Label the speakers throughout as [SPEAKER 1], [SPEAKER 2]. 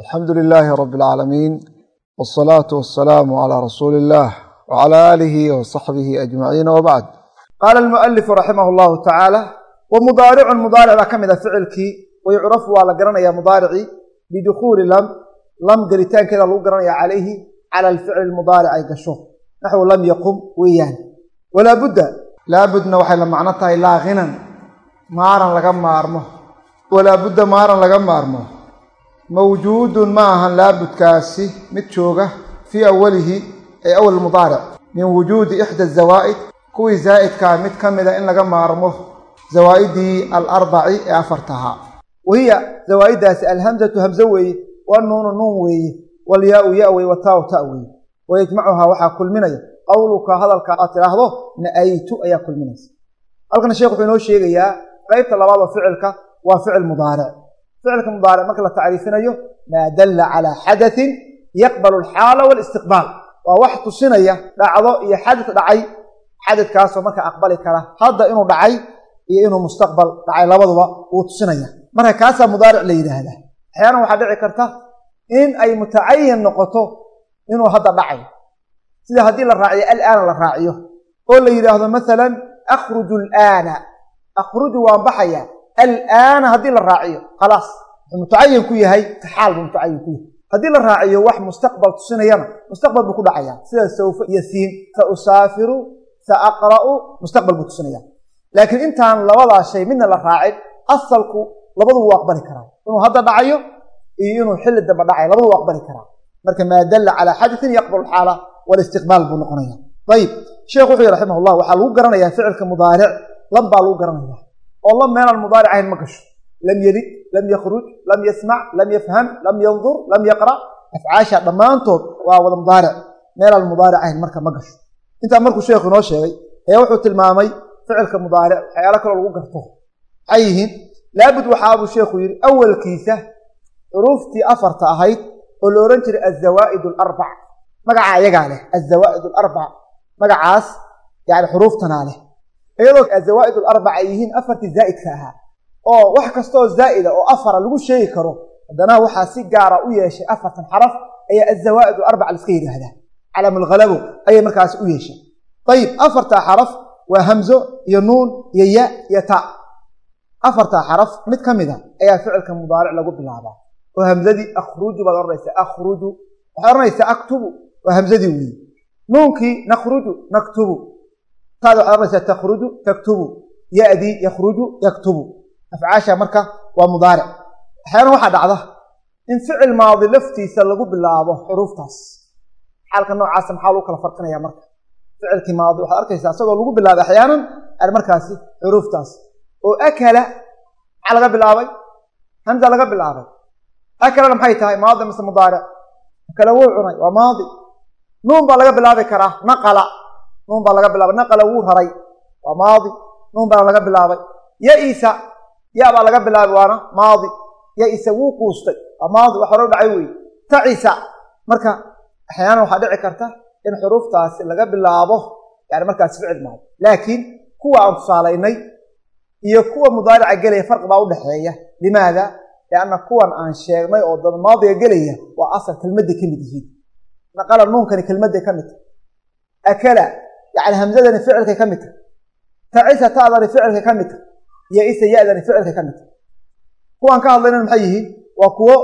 [SPEAKER 1] alxamdu lilaahi rabi alcaalamiin wsalaatu wasalaamu calaa rasuuli illaah wcala aalihi wasaxbihi ajmaciin wabacd qaala almualifu raximah llahu tacaala wa mudaaricun mudaaric baa ka mid a ficilkii wayucrafu waa la garanaya mudaaricii bidukhuuli lam lam gelitaankeeda lagu garanaya calayhi cala alficli mudaaric ay gasho. Naxwu lam yaqum weeyaan. Walaa budda laabudna waxay la macno tahay laa hinan maaran laga maarmo. Walaa budda maaran laga maarmo mawjuudun ma ahan laabudkaasi mid jooga fii awalihi ay awal mudaaric min wujuudi ixda zawaa'id kuwii zaa'idkaa mid ka mida in laga maarmo zawaa'idii alarbaci ee afartahaa wahiya zawaaiddaasi alhamzatu hamzo weeye wanuunu nuun weeye walyaau ya weye wataau ta weeye wayajmacuhaa waxaa kulminaya qowluka hadalka aad tidhaahdo na'aytu ayaa kulminaysa. Halkana sheekh wuxuu inoo sheegayaa qaybta labaad oo ficilka waa ficil mudaaric ficilka mudaaric marka la tacriifinayo maa dalla calaa xadatin yaqbalu alxaala waalistiqbaal waa wax tusinaya dhacdo iyo xadad dhacay xadadkaasoo marka aqbali kara hadda inuu dhacay iyo inuu mustaqbal dhacay labaduba wuu tusinaya marka kaasaa mudaaric la yidhaahdaa axyaana waxaa dhici karta in ay mutacayin noqoto inuu hadda dhacay sida haddii la raaciyo alaana la raaciyo oo la yidhaahdo masalan akhruju alaana akhruju waan baxaya alaana haddii la raaciyo khalaas wuxuu mutacayin ku yahay taxaal buu mutacayin ku yahay. Haddii la raaciyo wax mustaqbal tusinayana mustaqbal buu ku dhacaya. Sida sawfa iyo siin sa usaafiru sa aqra'u mustaqbal buu tusinaya. Laakiin intaan labadaas shay midna la raacin asalku labadu wuu aqbali karaa. Inuu hadda dhacayo iyo inuu xilli damba dhacayo labadu wuu aqbali karaa. Marka maa dalla calaa xadatin yaqbalu xaala walistiqbaal buu noqonaya ayib sheekhu wuxuu yihi raximah waxaa lagu garanayaa ficilka mudaaric. Lam baa lagu garanaya oo lam meelaan mudaaric ahayn ma gasho lam yelid lam yakhruj lam yasmac lam yafham lam yandur lam yaqra' afcaasha dhammaantood waa wada mudaaric meelaan mudaaric ahayn marka ma gasho intaa markuu sheekhu inoo sheegay ayaa wuxuu tilmaamay ficilka mudaaric waxyaalo kaloo lagu garto maxay yihiin laabud waxaabuu sheekhu yidhi awalkiisa xuruuftii afarta ahayd oo la odhan jiray azawaa'id alarbac magaca ayagaa leh azawaa'id alarbac magacaas yani xuruuftanaa leh iyadoo azawaa'id alarbac ay yihiin afartii zaa'idka ahaa. Oo wax kastaoo zaa'ida oo afara lagu sheegi karo haddana waxaa si gaara u yeeshay afartan xaraf ayaa azawaa'id alarbac laiska yidhaahdaa. Calamulhalabo ayay markaasi u yeeshay. Ayib afartaa xaraf waa hamzo iyo nuun iyo ya iyo ta. Afartaa xaraf mid ka mida ayaa ficilka mudaaric lagu bilaabaa. Oo hamzadii akhruju baad odhanaysaa akhruju waxaad odhanaysaa aktubu waa hamzadii weeye nuunkii nakhruju naktubu taadi waxaad odhanaysaa takhruju taktubu. Ya'dii yakhruju yaktubu. Afcaasha marka waa mudaaric. Axyaana waxaa dhacda in ficil maadi laftiisa lagu bilaabo xuruuftaas. Xaalka noocaasa maxaa lagu kala farqinaya marka? Ficilkii maadi waxaad arkaysaa isagoo lagu bilaabay axyaanan an markaasi xuruuftaas. Oo akala maxaa laga bilaabay? Hamza laga bilaabay. Akalana maxay tahay? Maadi mise mudaaric. Akala wuu cunay. Waa maadi. Nuun baa laga bilaabi karaa. Naqala nuun baa laga bilaabay. Naqala wuu raray. Waa maadi. Nuun baana laga bilaabay. Yaisa ya baa laga bilaabay waana maadi. Yaisa wuu quustay. Waa maadi. Wax hore dhacay wey tacisa marka axyaana waxaa dhici karta in xuruuftaasi laga bilaabo. Yani markaasi ficil maadi laakiin kuwa aan tusaalaynay iyo kuwa mudaarica gelaya farqi baa udhaxeeya limaada? Lianna kuwan aan sheegnay oo dad maadiga gelaya waa asal kelmadday ka mid yihiin. Naqala nuunkani kelmadday ka mid. Tahay akala yani hamzadani ficilkay ka mid tahay. Tacisa ta'dani ficilkay ka mid tahay. Iyo isa ya'dani ficilkay ka mid tahay. Kuwaan ka hadlaynan maxay yihiin? Waa kuwo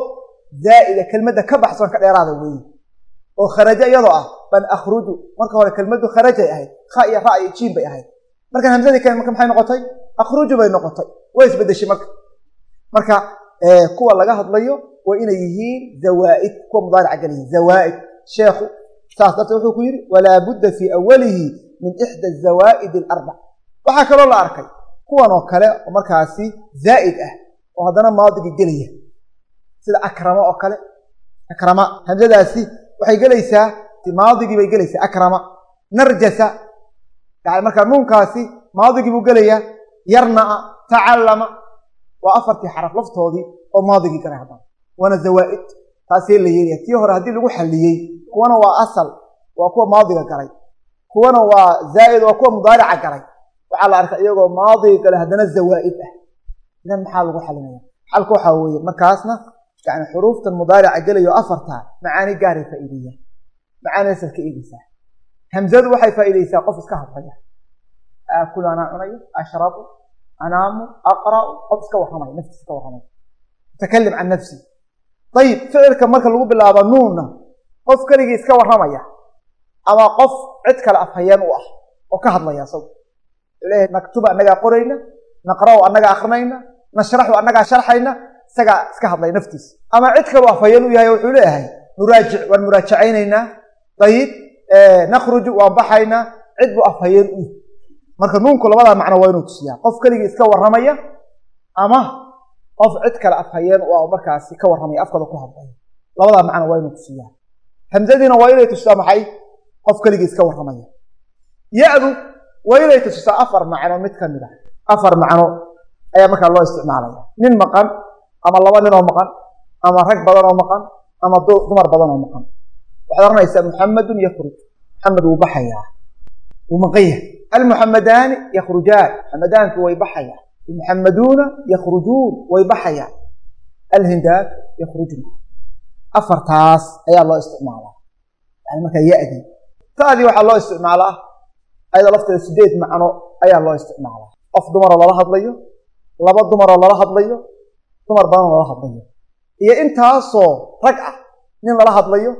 [SPEAKER 1] zaa'ida kelmadda ka baxsan ka dheeraada weeye. Oo kharajo iyadoo ah ban akhruju marka hore kelmaddu kharajay ahayd kha iyo ra iyo jiin bay ahayd. Markan hamzadii keen marka maxay noqotay? Akhruju bay noqotay. Way isbedeshay marka. Marka kuwa laga hadlayo waa inay yihiin zawaa'id kuwa mudaarica gelaya zawaa'id. Sheekhu saas darteed wuxuu ku yidhi walaa budda fii awalihi min ixda azawaa'id alarbac waxaa kaloo la arkay kuwan oo kale oo markaasi zaa'id ah oo haddana maadigii gelaya sida akrama oo kale. Akrama hamzadaasi waxay gelaysaa maadigii bay gelaysaa akrama narjasa. Yani markaa nuunkaasi maadigii buu gelayaa yarna'a tacallama. Waa afartii xaraf laftoodii oo maadigii galay haddana. Waana zawaa'id taasee la yeelaya tii hore haddii lagu xalliyey kuwana waa asal waa kuwa maadiga galay. Kuwana waa zaa'id waa kuwa mudaarica galay. Waxaa la arkay iyagoo maadiga galay haddana zawaa'id ah. Idan maxaa lagu xalinaya xalka waxaa weeye markaasna yani xuruuftan mudaarica gelayo afartaa macaani gaaray faa'iideeyaan macaanidaasaad ka eegeysaa hamzadu waxay faa'iideysaa qof iska hadlaya. Aakulu anaa cunayo ashrabu anaamu aqra'u qof iska warramayo naftiisa ka warramayo mutakalim can nafsi ayib ficilka marka lagu bilaabo nuunna qof keligii iska warramaya ama qof cid kale afhayeen u ah oo ka hadlaya isagu leeyahay naktuba annagaa qorayna naqra'u annagaa akrinayna nashraxu annagaa sharxayna isagaa iska hadlaya naftiisa ama cid kalu afhayeen u yahay wuxuu leeyahay nuraajic waan muraajacaynaynaa ayib nakhruju waan baxaynaa cid buu afhayeen u marka nuunku labadaa macno waa inuu tusiyaa. Qof keligii iska warramaya ama qof cid kale afhayeen u ah markaasi ka warramaya afkooda ku hadlaya labadaa macno waa inuu tusiyaa. Hamzadiina waa inay tusisaa maxay? Qof keligii iska warramaya. Ya-du waa inay tusisaa afar macno mid ka mid a afar macno ayaa markaa loo isticmaalaya. Nin maqan ama laba nin oo maqan ama rag badan oo maqan ama dumar badan oo maqan. Waxaad oranaysaa muxamadun yakhruj. Muxamed wuu baxayaa. Wuu maqan yahay. Almuxamadaani yakhrujaan muxamadaanku way baxayaan almuxamaduuna yakhrujuun way baxayaan alhindaatu yakhrujna. Afartaas ayaa loo isticmaalaa yani markaa ya-dii taadii waxaa loo isticmaalaa ayadoo lafteeda sideed macno ayaa loo isticmaalaa qof dumaroo lala hadlayo laba dumaroo lala hadlayo dumar badanoo lala hadlayo. Iyo intaasoo rag ah nin lala hadlayo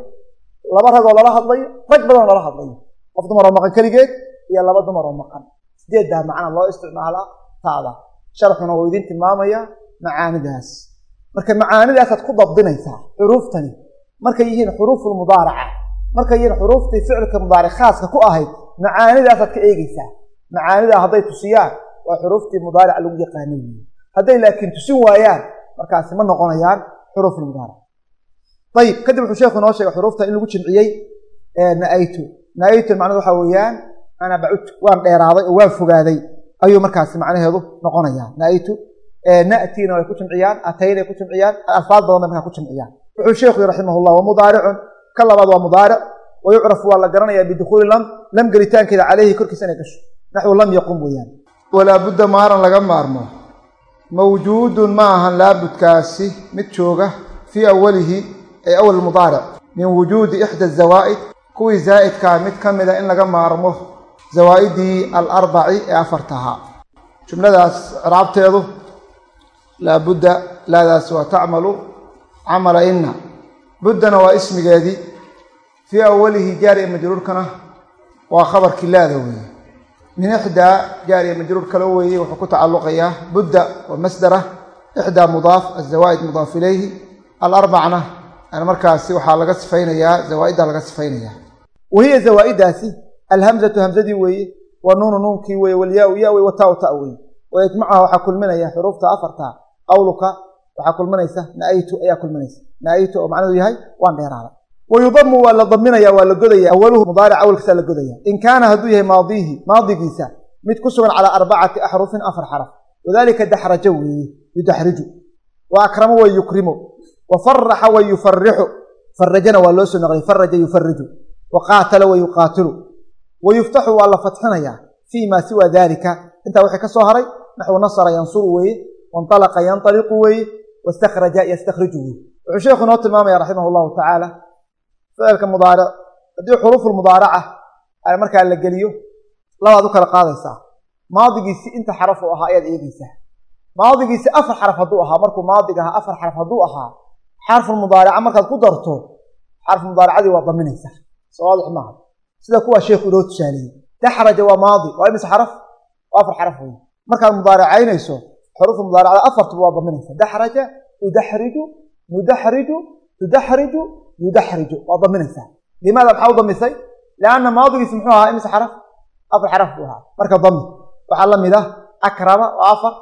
[SPEAKER 1] laba ragoo lala hadlayo rag badanoo lala hadlayo. Qof dumaroo maqan keligeed iyo laba dumaroo maqan. Sideeddaa macna loo isticmaalaa taada sharxuna wuu idin tilmaamayaa macaanidaas. Marka macaanidaasaad ku dabdinaysaa xuruuftani markay yihiin xuruufulmudaaraca markay yihiin xuruuftii ficilka mudaaric khaaska ku ahayd macaanidaasaad ka eegeysaa macaanidaa hadday tusiyaan waa xuruuftii mudaaric lagu yaqaana hadday laakiin tusin waayaan markaasi ma noqonayaan xuruufulmudaaric ayib kadib wuxuu sheekhu inoo sheegay xuruufta in lagu jimciyey naaytu. Naaytu macnadu waxa weeyaan ana bacudtu waan dheeraaday oo waan fogaaday ayuu markaasi macnaheedu noqonayaa. Naaytu na'tiina way ku jimciyaan ataynay ku jimciyaan alfaad badan bay markaa ku jimciyaan. Wuxuu sheekhu raximahullah wa mudaaricun ka labaad waa mudaaric wa yucrafu waa la garanayaa bidukhuuli lam lam gelitaankeeda caleyhi korkiisa inay gasho. Naxwu lam yaqum weeyaan. Walaa budda maaran laga maarmo. Mawjuudun ma ahan laabudkaasi mid jooga fii awalihi ay awal mudaaric min wujuudi ixda zawaa'id kuwii zaa'idkaa mid ka mida in laga maarmo zawaa'idii alarbaci ee afartahaa jumladaas ciraabteedu laabudda laadaas waa tacmalu camala inna. Buddana waa ismigeedii fii awalihi jaariya majruurkana waa khabarkii laada weeye. Min ixdaa jaariya majruur kale weeye wuxuu ku tacalluqayaa budda waa masdara ixdaa mudaaf azawaa'id mudaaf ilayhi. Alarbacna markaasi waxaa laga sifaynayaa zawaa'iddaa laga sifaynayaa. Wahiya zawaa'idaasi alhamzatu hamzadii weeye wa nuunu nuunkii weeye walyaau ya wey wataau ta weeye. Wayajmacuha waxaa kulminaya xuruufta afarta qawluka waxaa kulminaysa naaytu ayaa kulminaysa. Naaytu oo macnadu yahay waan dheeraaday wayudamu waa la daminaya waa la godaya. Awaluhu mudaaric awalkiisa la godaya. In kaana hadduu yahay maadiihi maadigiisa mid ku sugan calaa arbacati axrufin afar xaraf. Wadalika daxrajo weeye yudaxriju. Wa akramo wa yukrimu. Wa faraxa wa yufarixu farajana waa loo soo noqday faraja yufariju wa qaatala wa yuqaatilu wa yuftaxu waa la fatxinayaa fii maa siwa dalika intaa wixii ka soo haray naxwu nasara yansuru weeye wainalaqa yanaliqu weeye wastakhraja yastakhriju weeye wuxuu sheekhu inoo tilmaamaya raximah allahu tacaala ficilka mudaaric haddii xuruufulmudaaraca markaa la geliyo labaad u kala qaadaysaa maadigiisi inta xaraf uu ahaa ayaad eegeysaa maadigiisi afar xaraf hadduu ahaa markuu maadig ahaa afar xaraf hadduu ahaa xarfulmudaarica markaad ku darto xarfumudaaracadii waa daminaysaa soo waadix maaha sida kuwaa sheekhu inoo tusaaleeyey. Daxraja waa maadi waa imise xaraf? Waa afar xaraf wey markaad mudaaracaynayso xuruufu mudaaracada afartuba waa daminaysa daxraja yudaxriju mudaxriju tudaxriju yudaxriju waa daminaysaa limaada maxaa u damisay lianna maadigiisi muxuu ahaa imise xaraf? Afar xaraf buu ahaa. Marka dami waxaa la mid ah akrama waa afar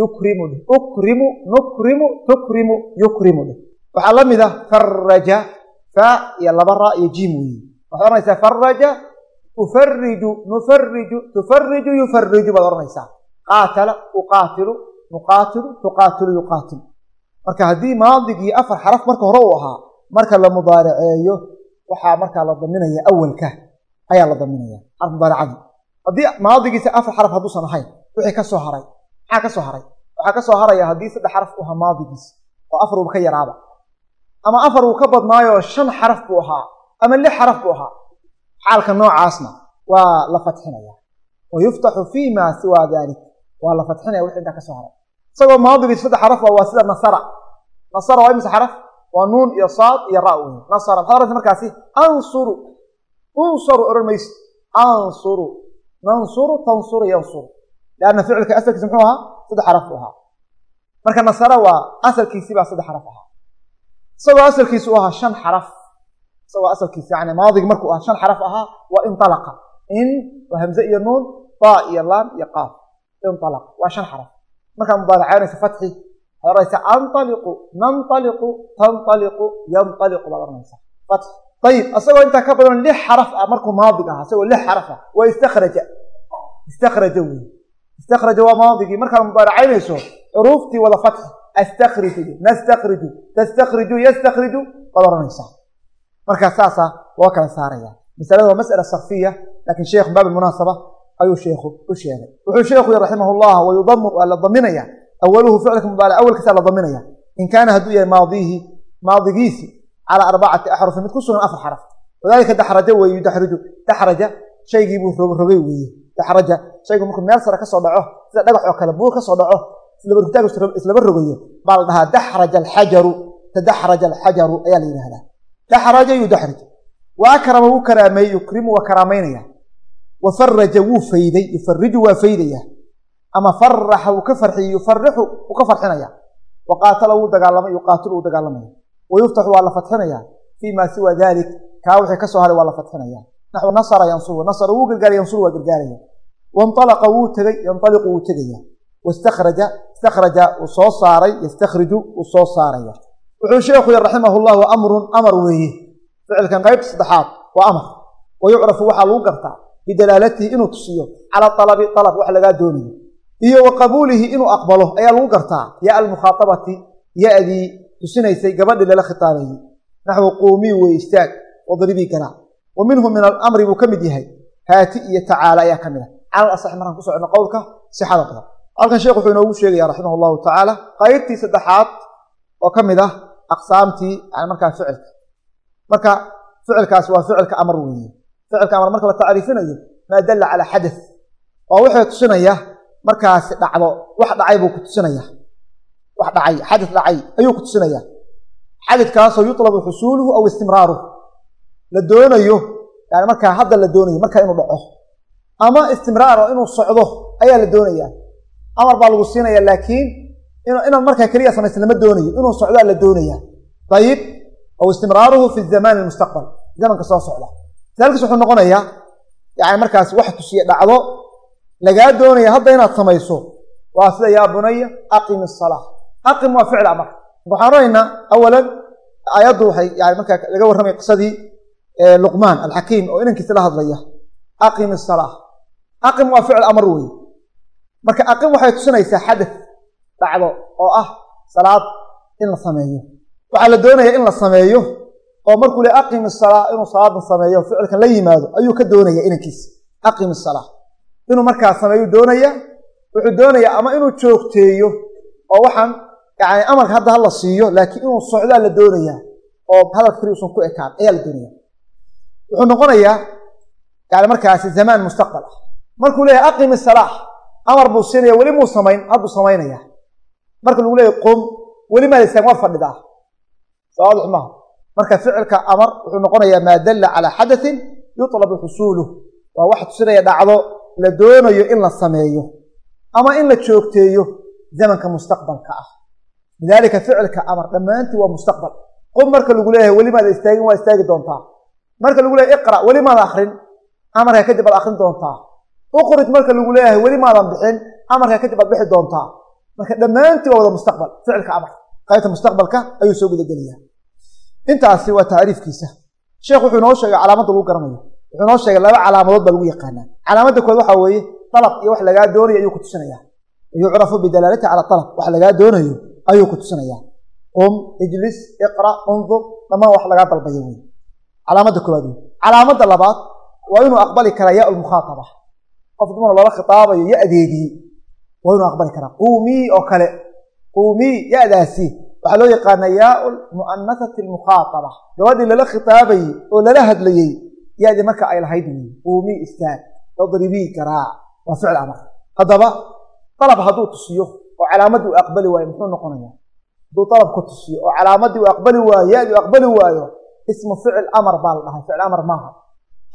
[SPEAKER 1] yukrimu dheh. Ukrimu nukrimu tukrimu yukrimu dheh. Waxaa la mid ah faraja fa iyo laba ra iyo jiim weeye waxaad ohanaysaa faraja ufariju nufariju tufariju yufariju baad odhanaysaa. Qaatala uqaatilu nuqaatilu tuqaatilu yuqaatilu. Marka haddii maadigii afar xaraf marka hore uu ahaa marka la mudaaraceeyo waxaa markaa la daminaya awalka ayaa la daminaya xarf mudaaracadii haddii maadigiisa afar xaraf hadduusan ahayn wixii ka haray maxaa ka soo haray? Waxaa ka soo haraya haddii saddex xaraf u maadigiisa oo afar uba ka yaraaba. Ama afar wuu ka badnaayoo shan xaraf buu ahaa ama lix xaraf buu ahaa. Xaalka noocaasna waa la fatxinaya wa yuftaxu fii ma siwaa dalik. Waa la fatxinaya wixii intaa ka soo haray. Isagoo maadigii saddex xaraf waa sida nasara. Nasara waa imise xaraf? Waa nuun iyo saad iyo ra wey nasara. Maxaad oranaysa markaasi? Ansuru. Unsaru odhan mayso ansuru. Nansuru tansuru yansuru. Lianna ficilka asalkiisa muxuu ahaa? Saddex xaraf buu ahaa. Marka nasara waa asalkiisii baa saddex xaraf ahaa. Isagoo asalkiisu u ahaa shan xaraf isagoo asalkiisa yani maadigi markuu ahaa shan xaraf ahaa waa inalaqa in waa hamze iyo nuun ba iyo laam iyo qaaf. Inalaqa waa shan xaraf. Markaa mubaaracaynaysa fatxi waxaad oranaysa analiqu nanaliqu tanaliqu yanaliqu baad oranaysa fatxi. Ayib isagoo intaa ka badan lix xaraf ah markuu maadig ahaa isagoo lix xaraf ah waa istakraja istakraja wey istakraja waa maadigii. Markaad mubaaracaynayso xuruuftii wada fatxi. Astakriju nastakriju tastakriju yastakriju baad oranaysaa markaa saasaa loo kala saaraya. Masalada waa masala sarfiya laakiin sheekhu baab munaasaba ayuu sheekhu u sheegay. Wuxuu sheekhu raximah llah wayudamu waa la daminaya. Awaluhu ficilka mubaarac awalkiisa la daminaya. In kaana hadduu yahay maadihi maadigiisi calaa arbacati axrufin mid ku sugan afar xaraf. Wadalika daxraja weeye yudaxriju daxraja shaygiibuu rogrogay weeye daxraja shaygu markuu meel sare ka soo dhaco sida dhagax oo kale buur ka soo dhaco islaba rogayo baa la dhahaa daxraja alxajaru. Tadaxraja alxajaru ayaa la yidhahdaa daxraja yudaxrij wa akrama wuu karaameeyey yukrimu waa karaamaynaya wa faraja wuu fayday yufariju waa faydaya ama faraxa wuu ka farxiyey yufarixu wuu ka farxinaya wa qaatala wuu dagaalamay yuqaatilu wuu dagaalamaya wa yuftaxu waa la fatxinaya fii ma siwa dalik kaa wixii ka soo haray waa la fatxinaya naxwu nasara yansuru nasara wuu soo saaray yastakhriju soo saaraya wuxuu sheekhu raximah llah wa amrun amar weeye ficilkan qaybta saddexaad waa amar. Wa yucrafu waxaa lagu gartaa bidalaalatihi inuu tusiyo cala alabi alab wax lagaa doonayo. Iyo wa qabuulihi inuu aqbalo ayaa lagu gartaa. Ya almukhaaabati ya-dii tusinaysay gabadhii lala khitaabayey naxwu quumii wey istaag wadribii garaac wa minhu min alamri buu ka mid yahay. Haati iyo tacaala ayaa ka mid ah. Cala asax markaan ku socno qowlka sixada badan. Halkan sheekh wuxuu inoogu sheegaya raximah llahu tacaala qaybtii saddexaad oo ka mid ah aqsaamtii yani markaa ficilka. Marka ficilkaasi waa ficilka amar weeye. Ficilka amar marka la tacriifinayo maa dalla calaa xadath waa wuxuu tusinaya markaasi dhacdo wax dhacay buu ku tusinaya wax dhacay xadad dhacay ayuu ku tusinaya xadadkaasoo yutlabu xusuuluhu aw istimraaruhu. La doonayo yani markaa hadda la doonayo markaa inuu dhaco ama istimraaro inuu socdo ayaa la doonaya amar baa lagu siinaya laakiin inaad markaa keliya samaysa lama doonayo inuu socdaa la doonaya. Ayib aw istimraaruhu fi zamaan mustaqbal zamanka soo socda. Misaalkiis wuxuu noqonayaa yani markaas wax tusiye dhacdo lagaa doonaya hadda inaad samayso waa sida yaa bunaya aqim isalaa aqim waa ficl amar waxaan oranaynaa awalan aayaddu waxay yani markaa laga warramay qisadii luqmaan alxakiim oo inankiisa la hadlaya. Aqim isalaa aqim waa ficl amar weeye. Marka aqim waxay tusinaysaa xadath dhacdo oo ah salaad in la sameeyo. Waxaa la doonaya in la sameeyo oo markuu le aqim isalaa inuu salaadan sameeyo ficilkan la yimaado ayuu ka doonaya inankiisa. Aqim isalaa inuu markaa sameeyu doonaya wuxuu doonaya ama inuu joogteeyo oo waxaan yani amarka hadda hala siiyo laakiin inuu socdaa la doonaya oo hadalka keli ku ekaan ayaa la doonaya wuxuu noqonayaa yani markaasi zamaan mustaqbal ah. Markuu leeyahay aqim isalaax amar buu siinaya weli muu samayn hadduu samaynaya marka lagu leeyahy qum weli maada istaan war fadhidaa sawaadix maaha marka ficilka amar wuxuu noqonayaa maa dalla calaa xadatin yutlabu xusuuluh waa wax tusinaya dhacdo la doonayo in la sameeyo ama in la joogteeyo zamanka mustaqbalka ah. Lidaalika ficilka amar dhammaantii waa mustaqbal. Qum marka lagu leeyahay weli maada istaagin waa istaagi doontaa. Marka lagu leeyahay iqra weli maada akrin amarka kadib aad akrin doontaa. Uqrij marka lagu leeyahay weli maadan bixin. Amarka kadib aad bixi doontaa marka dhammaantii waa wada mustaqbal ficilka amar qaybta mustaqbalka ayuu soo gudageliyaa intaasi waa tacriifkiisa sheekh wuxuu inoo sheegay calaamadda lagu garanayo. Wuxuu inoo sheegay laba calaamadood baa lagu yaqaanaa. Calaamadda kood waxaa weeye dalab iyo wax lagaa doonayo ayuu ku tusinaya. Yucrafu bidalaalati cala alab wax lagaa doonayo ayuu ku tusinaya. Qum ijlis iqra undur dhammaan wax lagaa dalbayo wey calaamadda koowaad wey calaamadda labaad waa inuu aqbali karaa ya lmukhaaaba qof dumar loola khitaabayo ya adeegii waa inuu aqbali karaa. Quumii oo kale. Quumii ya-daasi waxaa loo yaqaana yaau mu'anasati almukhaaaba gabadhii lala khitaabayey oo lala hadlayey ya-dii marka ay lahayd wey quumii istaag. Idribii garaac waa ficil amar haddaba dalab hadduu tusiyo oo calaamadii uu aqbali waayo muxuu noqonaya hadduu dalab ku tusiyo oo calaamadii uu aqbali waayo ya-dii u aqbali waayo ismu ficil amar baa la dhahay. Ficil amar maaha.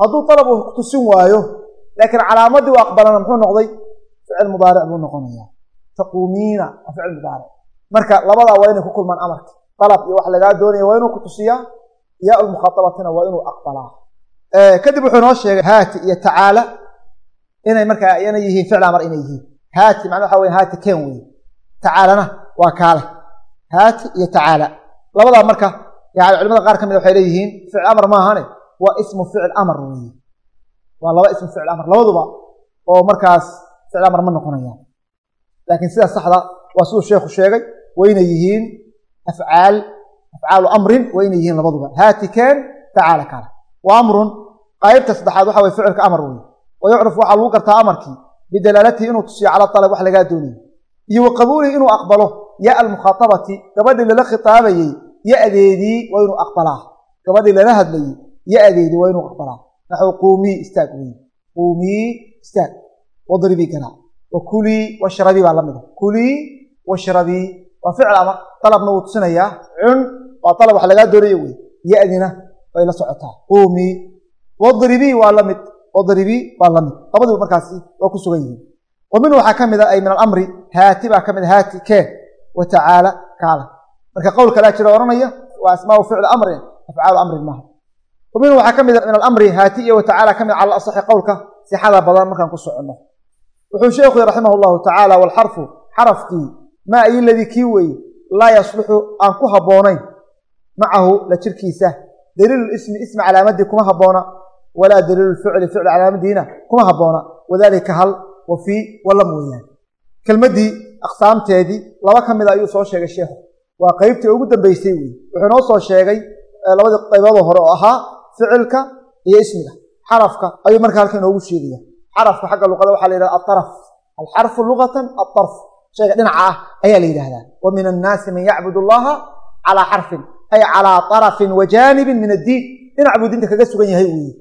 [SPEAKER 1] Hadduu dalab uu tusin waayo laakiin calaamadii u aqbalana muxuu noqday ficil mudaaric buu noqonaya taquumiina waa ficil mudaaric marka labadaa waa inay ku kulmaan amarka dalab iyo wax lagaa doonaya waa inuu ku tusiyaa yaa lmukhaabatina waa inuu aqbalaa kadib wuxuu noo sheegay haati iyo tacaala inay markaa yana yihiin ficil amar inay yihiin haati macnaa waxa wey haati ken wey tacaalana waa kaale haati iyo tacaala labadaa marka yani culimada qaar ka mid waxay leeyihiin ficil amar maahane waa ismu ficil amar weye waa laba ismu ficil amar labaduba oo markaas ficil amar ma noqonayaan. Laakiin sidaa saxda waa siduu sheekhu sheegay waynay yihiin afcaal afcaalu amrin waynay yihiin labaduba. Haati ken tacaala kaale wa amrun qaybta saddexaad waxa way ficilka amar weye wa waxaa lagu gartaa amarkii bidalaalatihi inuu tusiyo cala alab wax lagaa doonayay. Iyo wa inuu aqbalo ya almukhaatabati gabadhii lala khitaabayey ya-deedii waa inuu aqbalaa. Gabadhii lala hadlayey ya-deedii waa inuu aqbalaa. Naxw quumii istaag wey quumii istaag wadribii garaac wa kulii washrabii baa lamida kulii washrabii waa ficil amar dalabna wuu tusinayaa cun waa dalab wax lagaa doonaya wey ya-dina way la socotaa. Quumii wadribii waa la mid wadribii waa la mid labadiiba markaasi waa ku sugan yihiin. Wa waxaa ka mid a ay min alamri haati baa ka mid a haati keen wa tacaala kaala. Marka qowl kalaa jira ohanaya waa asmaau ficli amrin afcaalu amrin maaha. Wa waxaa ka mid a min alamri haati iyo wa tacaala ka mid cala asaxi qowlka sixada badan markaan ku soconno wuxuu sheekhu raximah llahu tacaala walxarfu xarafkii maa ay ladii kii weeye laa yasluxu aan ku habboonayn. Macahu la jirkiisa. Daliilu ismi ismi calaamadii kuma habboona. Walaa daliilu ficli ficli calaamadiina kuma habboona. Wadaalika hal wa fii walam weeyaan. Kelmaddii aqsaamteedii laba ka mida ayuu soo sheegay sheekhu waa qeybtii ugu dambeysay wey wuxuu noo soo sheegay labadii qayboodoo hore oo ahaa ficilka iyo ismiga. Xarafka ayuu markaa halka inoogu sheegaya xarafka xagga luqada waxaa la yidhahda aaraf alxarfu luqatan aarf shayga dhinaca ah ayaa la yidhahdaa. Wa min annaasi man yacbud allaha calaa xarfin ay calaa arafin wa jaanibin min addiin. Dhinac buu diinta kaga sugan yahay weeye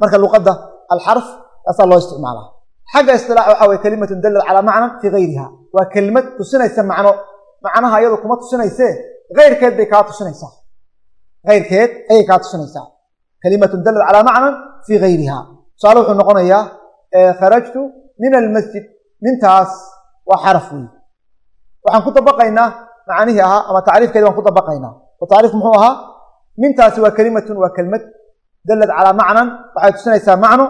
[SPEAKER 1] marka luqadda alxarf taasaa loo isticmaalaa. Xagga istilaax waxa weye kelimatun dalad calaa macnan fii gayriha. Waa kelimad tusinaysa macno. Macnaha iyadu kuma tusinaysee? Keyrkeed bay kaa tusinaysaa. Keyrkeed ayay kaa tusinaysaa. Kelimatun dalad calaa macnan fii gayriha. Tusaale wuxuu noqonayaa kharajtu min almasjid mintaas waa xaraf weeye waxaan ku dabaqaynaa macnihii ahaa ama tacriifkeedi baan ku dabaqaynaa tacriif muxuu ahaa mintaasi waa kelimatun waa kelmad dalad calaa macnan waxay tusinaysaa macno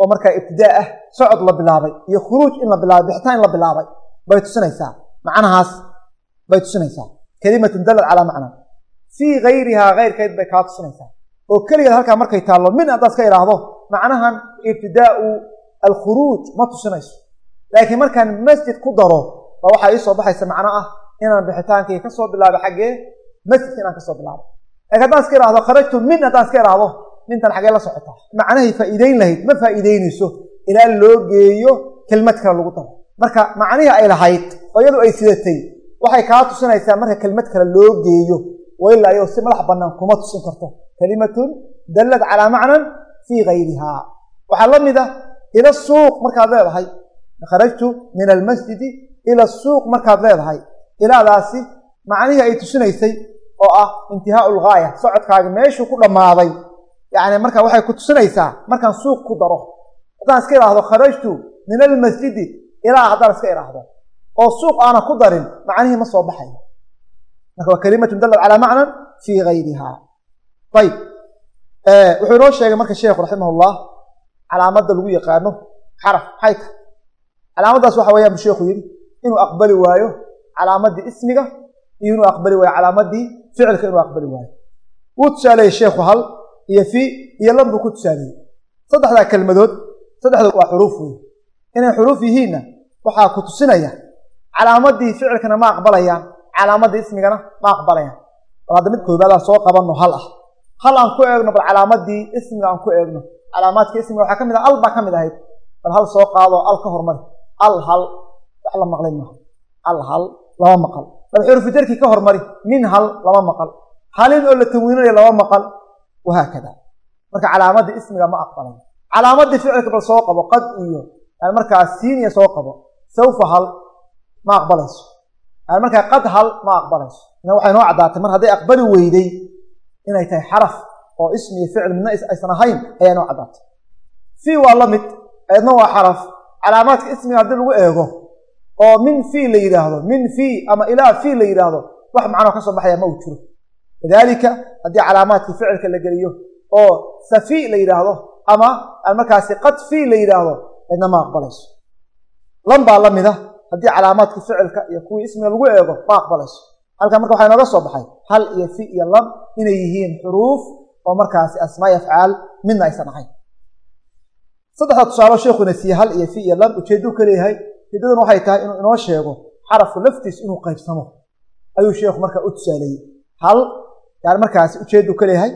[SPEAKER 1] oo markaa ibtidaa ah socod la bilaabay iyo khuruuj in la bilaabay bixitaan in la bilaabay bay tusinaysaa. Macnahaas bay tusinaysaa. Kelimatun dalad calaa macnan. Fii gayrihaa keyrkeed bay kaa tusinaysaa. Oo keligeed halkaa markay taallo min haddaad iska idhaahdo macnahan ibtidaau alkhuruuj ma tusinayso laakiin markaan masjid ku daro baa waxaa ii baxaysa macno ah inaan bixitaankii ka soo bilaabay xaggee masjidka inaan ka soo bilaabo laakiin haddaan iska ihahdo kharajtu min haddaan iska idhaahdo mintan xaggee la socotaa macnahay faa'iideyn lahayd ma faa'iideynayso ilaa loo geeyo kelmad kale lagu daro marka macnihii ay lahayd oo iyadu ay sidatay waxay kaa tusinaysaa marka kelmad kale loo geeyo wailaa iyado si madax bannaan kuma tusin karto kelimatun dallad calaa macnan fii gayrihaa waxaa la mid ah ila suuq markaad leedahay. Kharajtu min almasjidi ila suuq markaad leedahay. Ilaadaasi macnihii ay tusinaysay oo ah intihaau lgaaya socodkaagi meeshuu ku dhammaaday. Yacni marka waxay ku tusinaysaa markaan suuq ku daro. Haddaan iska idhaahdo kharajtu min almasjidi ilaa haddaan iska idhaahdo oo suuq aanan ku darin macnihii ma soo baxayo marka waa kelimatun dallad calaa macnan fii gayriha ayib wuxuu inoo sheegay marka sheekhu raximah ullah calaamadda lagu yaqaano xaraf maxay tahay calaamaddaas waxa weyaan bu sheekhu yidhi inuu aqbali waayo calaamaddii ismiga iyo inuu aqbali waayo calaamaddii ficilka inuu aqbali waayo. Wuu tusaaleeyey sheekhu hal iyo fii iyo lan buu ku tusaaleeyey saddexdaa kelmadood saddexdood waa xuruuf wey inay xuruuf yihiinna waxaa ku tusinaya calaamaddii ficilkana ma aqbalayaan calaamaddii ismigana ma aqbalayaan. Bal hadda mid koobaadaan soo qabanno hal ah. Hal aan ku eegno bal calaamadii ismiga aan ku eegno calaamaadka ismiga waxaa ka mid ah al baa ka mid ahayd. Bal hal soo qaado al ka hormari al hal wax la maqlay maaha. Al hal lama maqal. Bal xurufujarkii ka hormari min hal lama maqal. Halin oo la tanwiininayo lama maqal. Wahaakada. Marka calaamadii ismiga ma aqbalay calaamadii ficilka bal soo qabo qad iyo. Yani markaa siiniya soo qabo. Sawfa hal ma aqbalayso. Yani markaa qad hal ma aqbalayso. Ina waxay noo caddaatay mar hadday aqbali weyday inay tahay xaraf oo ismi iyo ficil midna aysan ahayn ayaa noo caddaatay fii waa la mid eedna waa xaraf. Calaamaadka ismiga haddii lagu eego oo min fii la yidhaahdo min fii ama ilaa fii la yidhaahdo wax macnoo ka soo baxaya ma uu jiro. Kadalika haddii calaamaadkii ficilka la geliyo oo safii la yidhaahdo ama markaasi qad fii la yidhaahdo eedna ma aqbalayso. Lan baa la mida haddii calaamaadkii ficilka iyo kuwii ismiga lagu eego ma aqbalayso. Halkan marka waxaa inooga soo baxay hal iyo fi iyo lam inay yihiin xuruuf oo markaasi asmaai afcaal midna aysan ahayn. Saddexda tusaalo sheekuna siiye hal iyo fi iyo lam ujeedduu ka leeyahay ujeeddaduna waxay tahay inuu inoo sheego xarafku laftiis inuu qaybsamo. Ayuu sheekhu markaa u tusaaleeyey. Hal yani markaasi ujeedduu ka leeyahay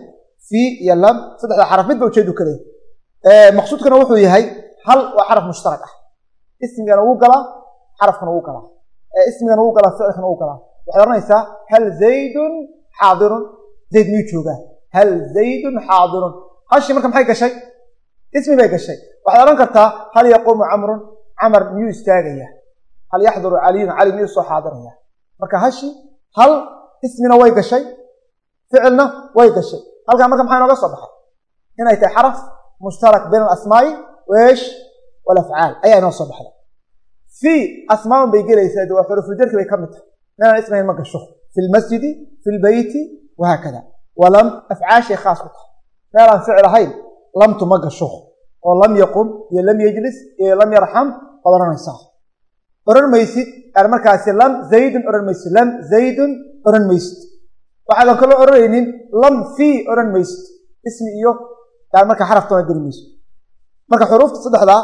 [SPEAKER 1] fi iyo lam saddexda xaraf midba ujeedduu ka leeyahay. Maqsuudkana wuxuu yahay hal waa xaraf mushtarak ah. Ismigana wuu galaa xarafkana wuu galaa. Ismigana wuu galaa ficilkana wuu galaa. Waxaad ohanaysaa hal zaydun xaadirun zayd miyuu joogaa hal zaydun xaadirun hashii marka maxay gashay ismi bay gashay waxaad odhan kartaa hal yaquumu camrun camar miyuu istaagaya hal yaxduru caliyun cali miyuu soo xaadiraya marka hashi hal ismina way gashay ficilna way gashay halkaa marka maxaa inooga soo baxay inay tahay xaraf mushtarak bayna alasmaa'i weesh walafcaal ayaa inoo soo baxday fii asmaaun bay gelaysaa waa xurufujarki bay ka mid tahay meelaan ismahayn ma gasho fi lmasjidi fi lbeyti wahaakada walam afcaashay khaas ku tahay meelaan ficil ahayn lamtu ma gasho oo lam yaqum iyo lam yejlis iyo lam yarxam baad odhanaysaa odhan maysid yani markaasi lam zaydun odhan maysid lam zaydun odhan maysid waxaadan kaloo odhanaynin lam fii odhan maysid ismi iyo yani markaa xaraftoona geli maysid marka xuruufta saddexdaa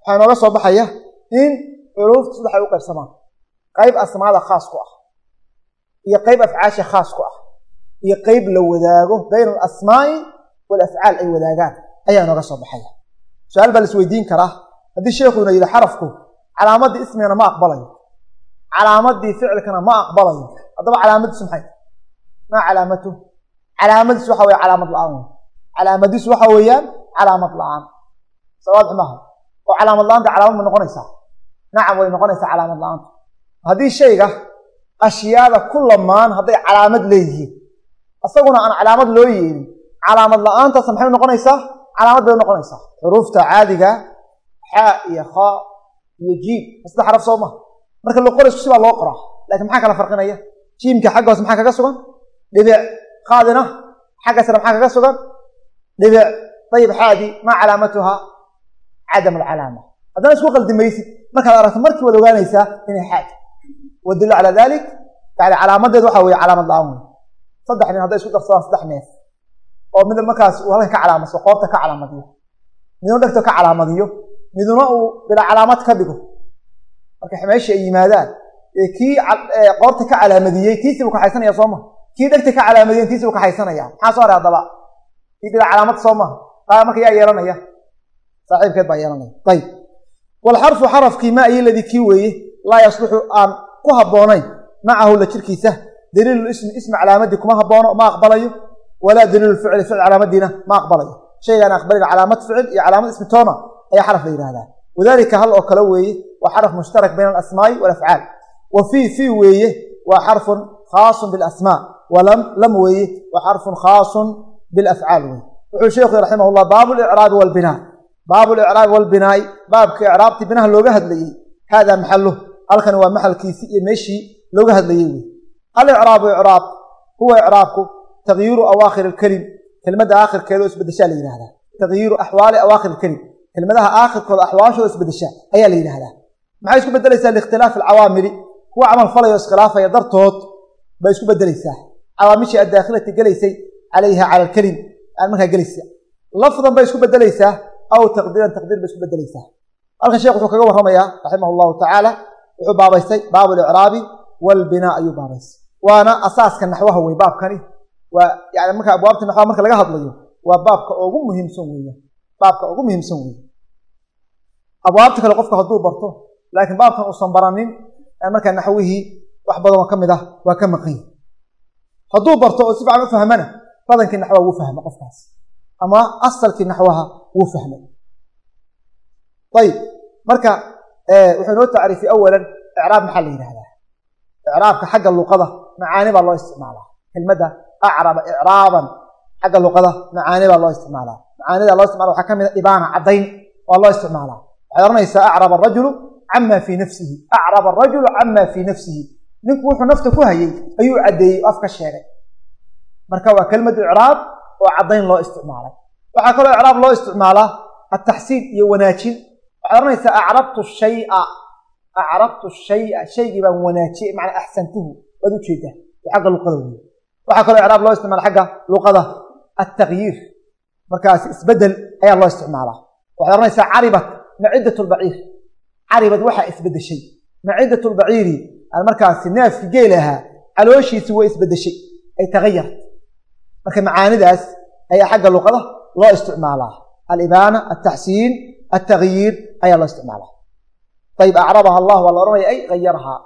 [SPEAKER 1] waxaa inooga soo baxaya in xuruufta saddex ay u qaybsamaan qayb asmaada khaas ku ah iyo qayb afcaasha khaas ku iyo qayb la wadaago bayna alasmaa'i walafcaal ay wadaagaan. Ayaa inooga soo baxaya. Su'aal baa la karaa. Haddii sheekhuuna yidhi xarafku calaamadii ismigana ma aqbalayo. Calaamadii ficilkana ma aqbalayo. Haddaba calaamadiisu maxay? Maa calaamatu. Calaamadiisu waxa weye calaamad la'aan. Calaamadiisu waxa weeyaan calaamad la'aan. Sawaadx maaha oo calaamad la'aanta calaamad ma noqonaysaa. Nacam way noqonaysaa calaamad la'aanta. Haddii shayga ashyaada ku lamaan hadday calaamad leeyihiin isaguna aan calaamad loo yeelin calaamad la'aantaas maxay noqonaysaa? Calaamad bay noqonaysaa. Xuruufta caadiga xaa iyo khaa iyo jiib saddex xaraf soo maha marka la qoraysku sibaa loo qoraa. Lakiin maxaa kala farqinaya? Jiimka xagga maxaa kaga sugan? Dhibic qaadina xagga maxaa kaga sugan? Dhibic dayib xaadi maa calaamatuha cadam alcalaama. Haddana isku qaldimaysid markaad aragto markii waad ogaanaysaa inay xaad. Wadullu calaa dalik yani calaamadeed waxa weye calaamad la'aan wey saddex nin hadday isku darsadaan saddex neef. oo mid markaas uu halkan ka calaamaso qoorta ka calaamadiyo. miduna dhegto ka calaamadiyo miduna uu bilaa calaamad ka dhigo. Marka meesha ay yimaadaan kii qoorta ka calaamadiyey tiisii buu kaxaysanaya soo maha kii dhegta ka calaamadiyen tiisii buu kaxaysanaya maxaa soo haray haddaba kii bilaa calaamad soo maha taa marka yaa yeelanaya. Saaxiibkeed baa yeelanaya. Ayib walxarfu xarafkii maa iyo ladii kii weeye? Laa yasluxu aan ku habboonayn. Macahu la jirkiisa daliilu ismi calaamadii kuma habboono ma aqbalayo walaa daliilu ficli ficil calaamadiina ma aqbalayo shaygaan aqbalin calaamad ficil iyo calaamad ismi toona ayaa xaraf la yidhahdaa wadalika hal oo kale weeye waa xaraf mushtarak bayna alasmaa'i walafcaal wa fii fii weeye waa xarfun khaasun bilasmaa walam lam weeye waa xarfun khaasun bilafcaal weye wuxuu sheekhu raximah llah baabu licraabi walbinaa baabu licraabi walbinaa'i baabka icraabtii binaha looga hadlayey haadaa maxaluh halkani waa maxalkiisii iyo meeshii looga hadlayey wey alicraabu icraab huwa icraabku takyiiru awaakhir alkelim kelmadda aakhirkeeda oo isbedeshaa la yidhahdaa takyiiru axwaali awaakhir alkelim kelmadaha aakhirkooda axwaashooda isbedeshaa ayaa la yidhahdaa maxay isku bedelaysaa liikhtilaafi alcawaamili? Kuwa camal falaya iskhilaafaya dartood bay isku bedelaysaa cawaamishii addaakhilati gelaysay calayha cala alkelim aan markaa gelaysa lafdan bay isku bedelaysaa aw taqdiiran taqdiir bay isku bedelaysaa halkan sheekh wuxuu kaga warramayaa raximah allahu tacaala wuxuu baabaystay baabu licraabi walbinaa ayuu baabaystay waana asaaska naxwaha wey baabkani. Waa yani marka abwaabta naxwaha marka laga hadlayo waa baabka ugu muhiimsan weeye baabka ugu muhiimsan weeye abwaabta kale qofka hadduu barto laakiin baabkan uusan baranin markaa naxwihii wax badan ka mid ah waa ka maqan yahi hadduu barto oo si fiican u fahmana badankii naxwaha wuu fahma qofkaas. Ama asalkii naxwaha wuu fahmay. Ayib marka wuxuu noo tacriifiyey awalan icraab maxaa la yidhahdaa icraabka xagga luqada macaani baa loo isticmaalaa kelmadda acraba icraaban xagga luqada macaani baa loo isticmaalaa macaanida loo isticmala waxaa ka mid a dhibaana caddayn waa loo isticmaalaa waxaad ohanaysaa acraba arajulu cama fii nafsihi acraba arajulu cama fii nafsihi ninku wuxuu nafta ku hayay ayuu caddeeyey af ka sheegay marka waa kelmadu icraab oo caddayn loo isticmaalay waxaa kaloo icraab loo isticmaalaa ataxsiin iyo wanaajin waxaad ohanaysaa acrabtu shaya acrabtu shaya shaygii baan wanaajiyey macnaa axsantuhu waad u jeedaa xagga luqada wey waxaa kaloo icraab loo isticmaala xagga luqada altagyiir markaas isbeddel ayaa loo isticmaalaa waxaad ohanaysaa caribat maciddat lbaciir caribad waxaa isbedeshay maciddat lbaciiri markaasi neefki geel ahaa calooshiisi way isbedeshay ay tagayarat marka macaanidaas ayaa xagga luqada loo isticmaalaa alibaana altaxsiin altagyiir ayaa loo isticmaalaa ayib acrabaha allah waa la ohanaya ay gayarahaa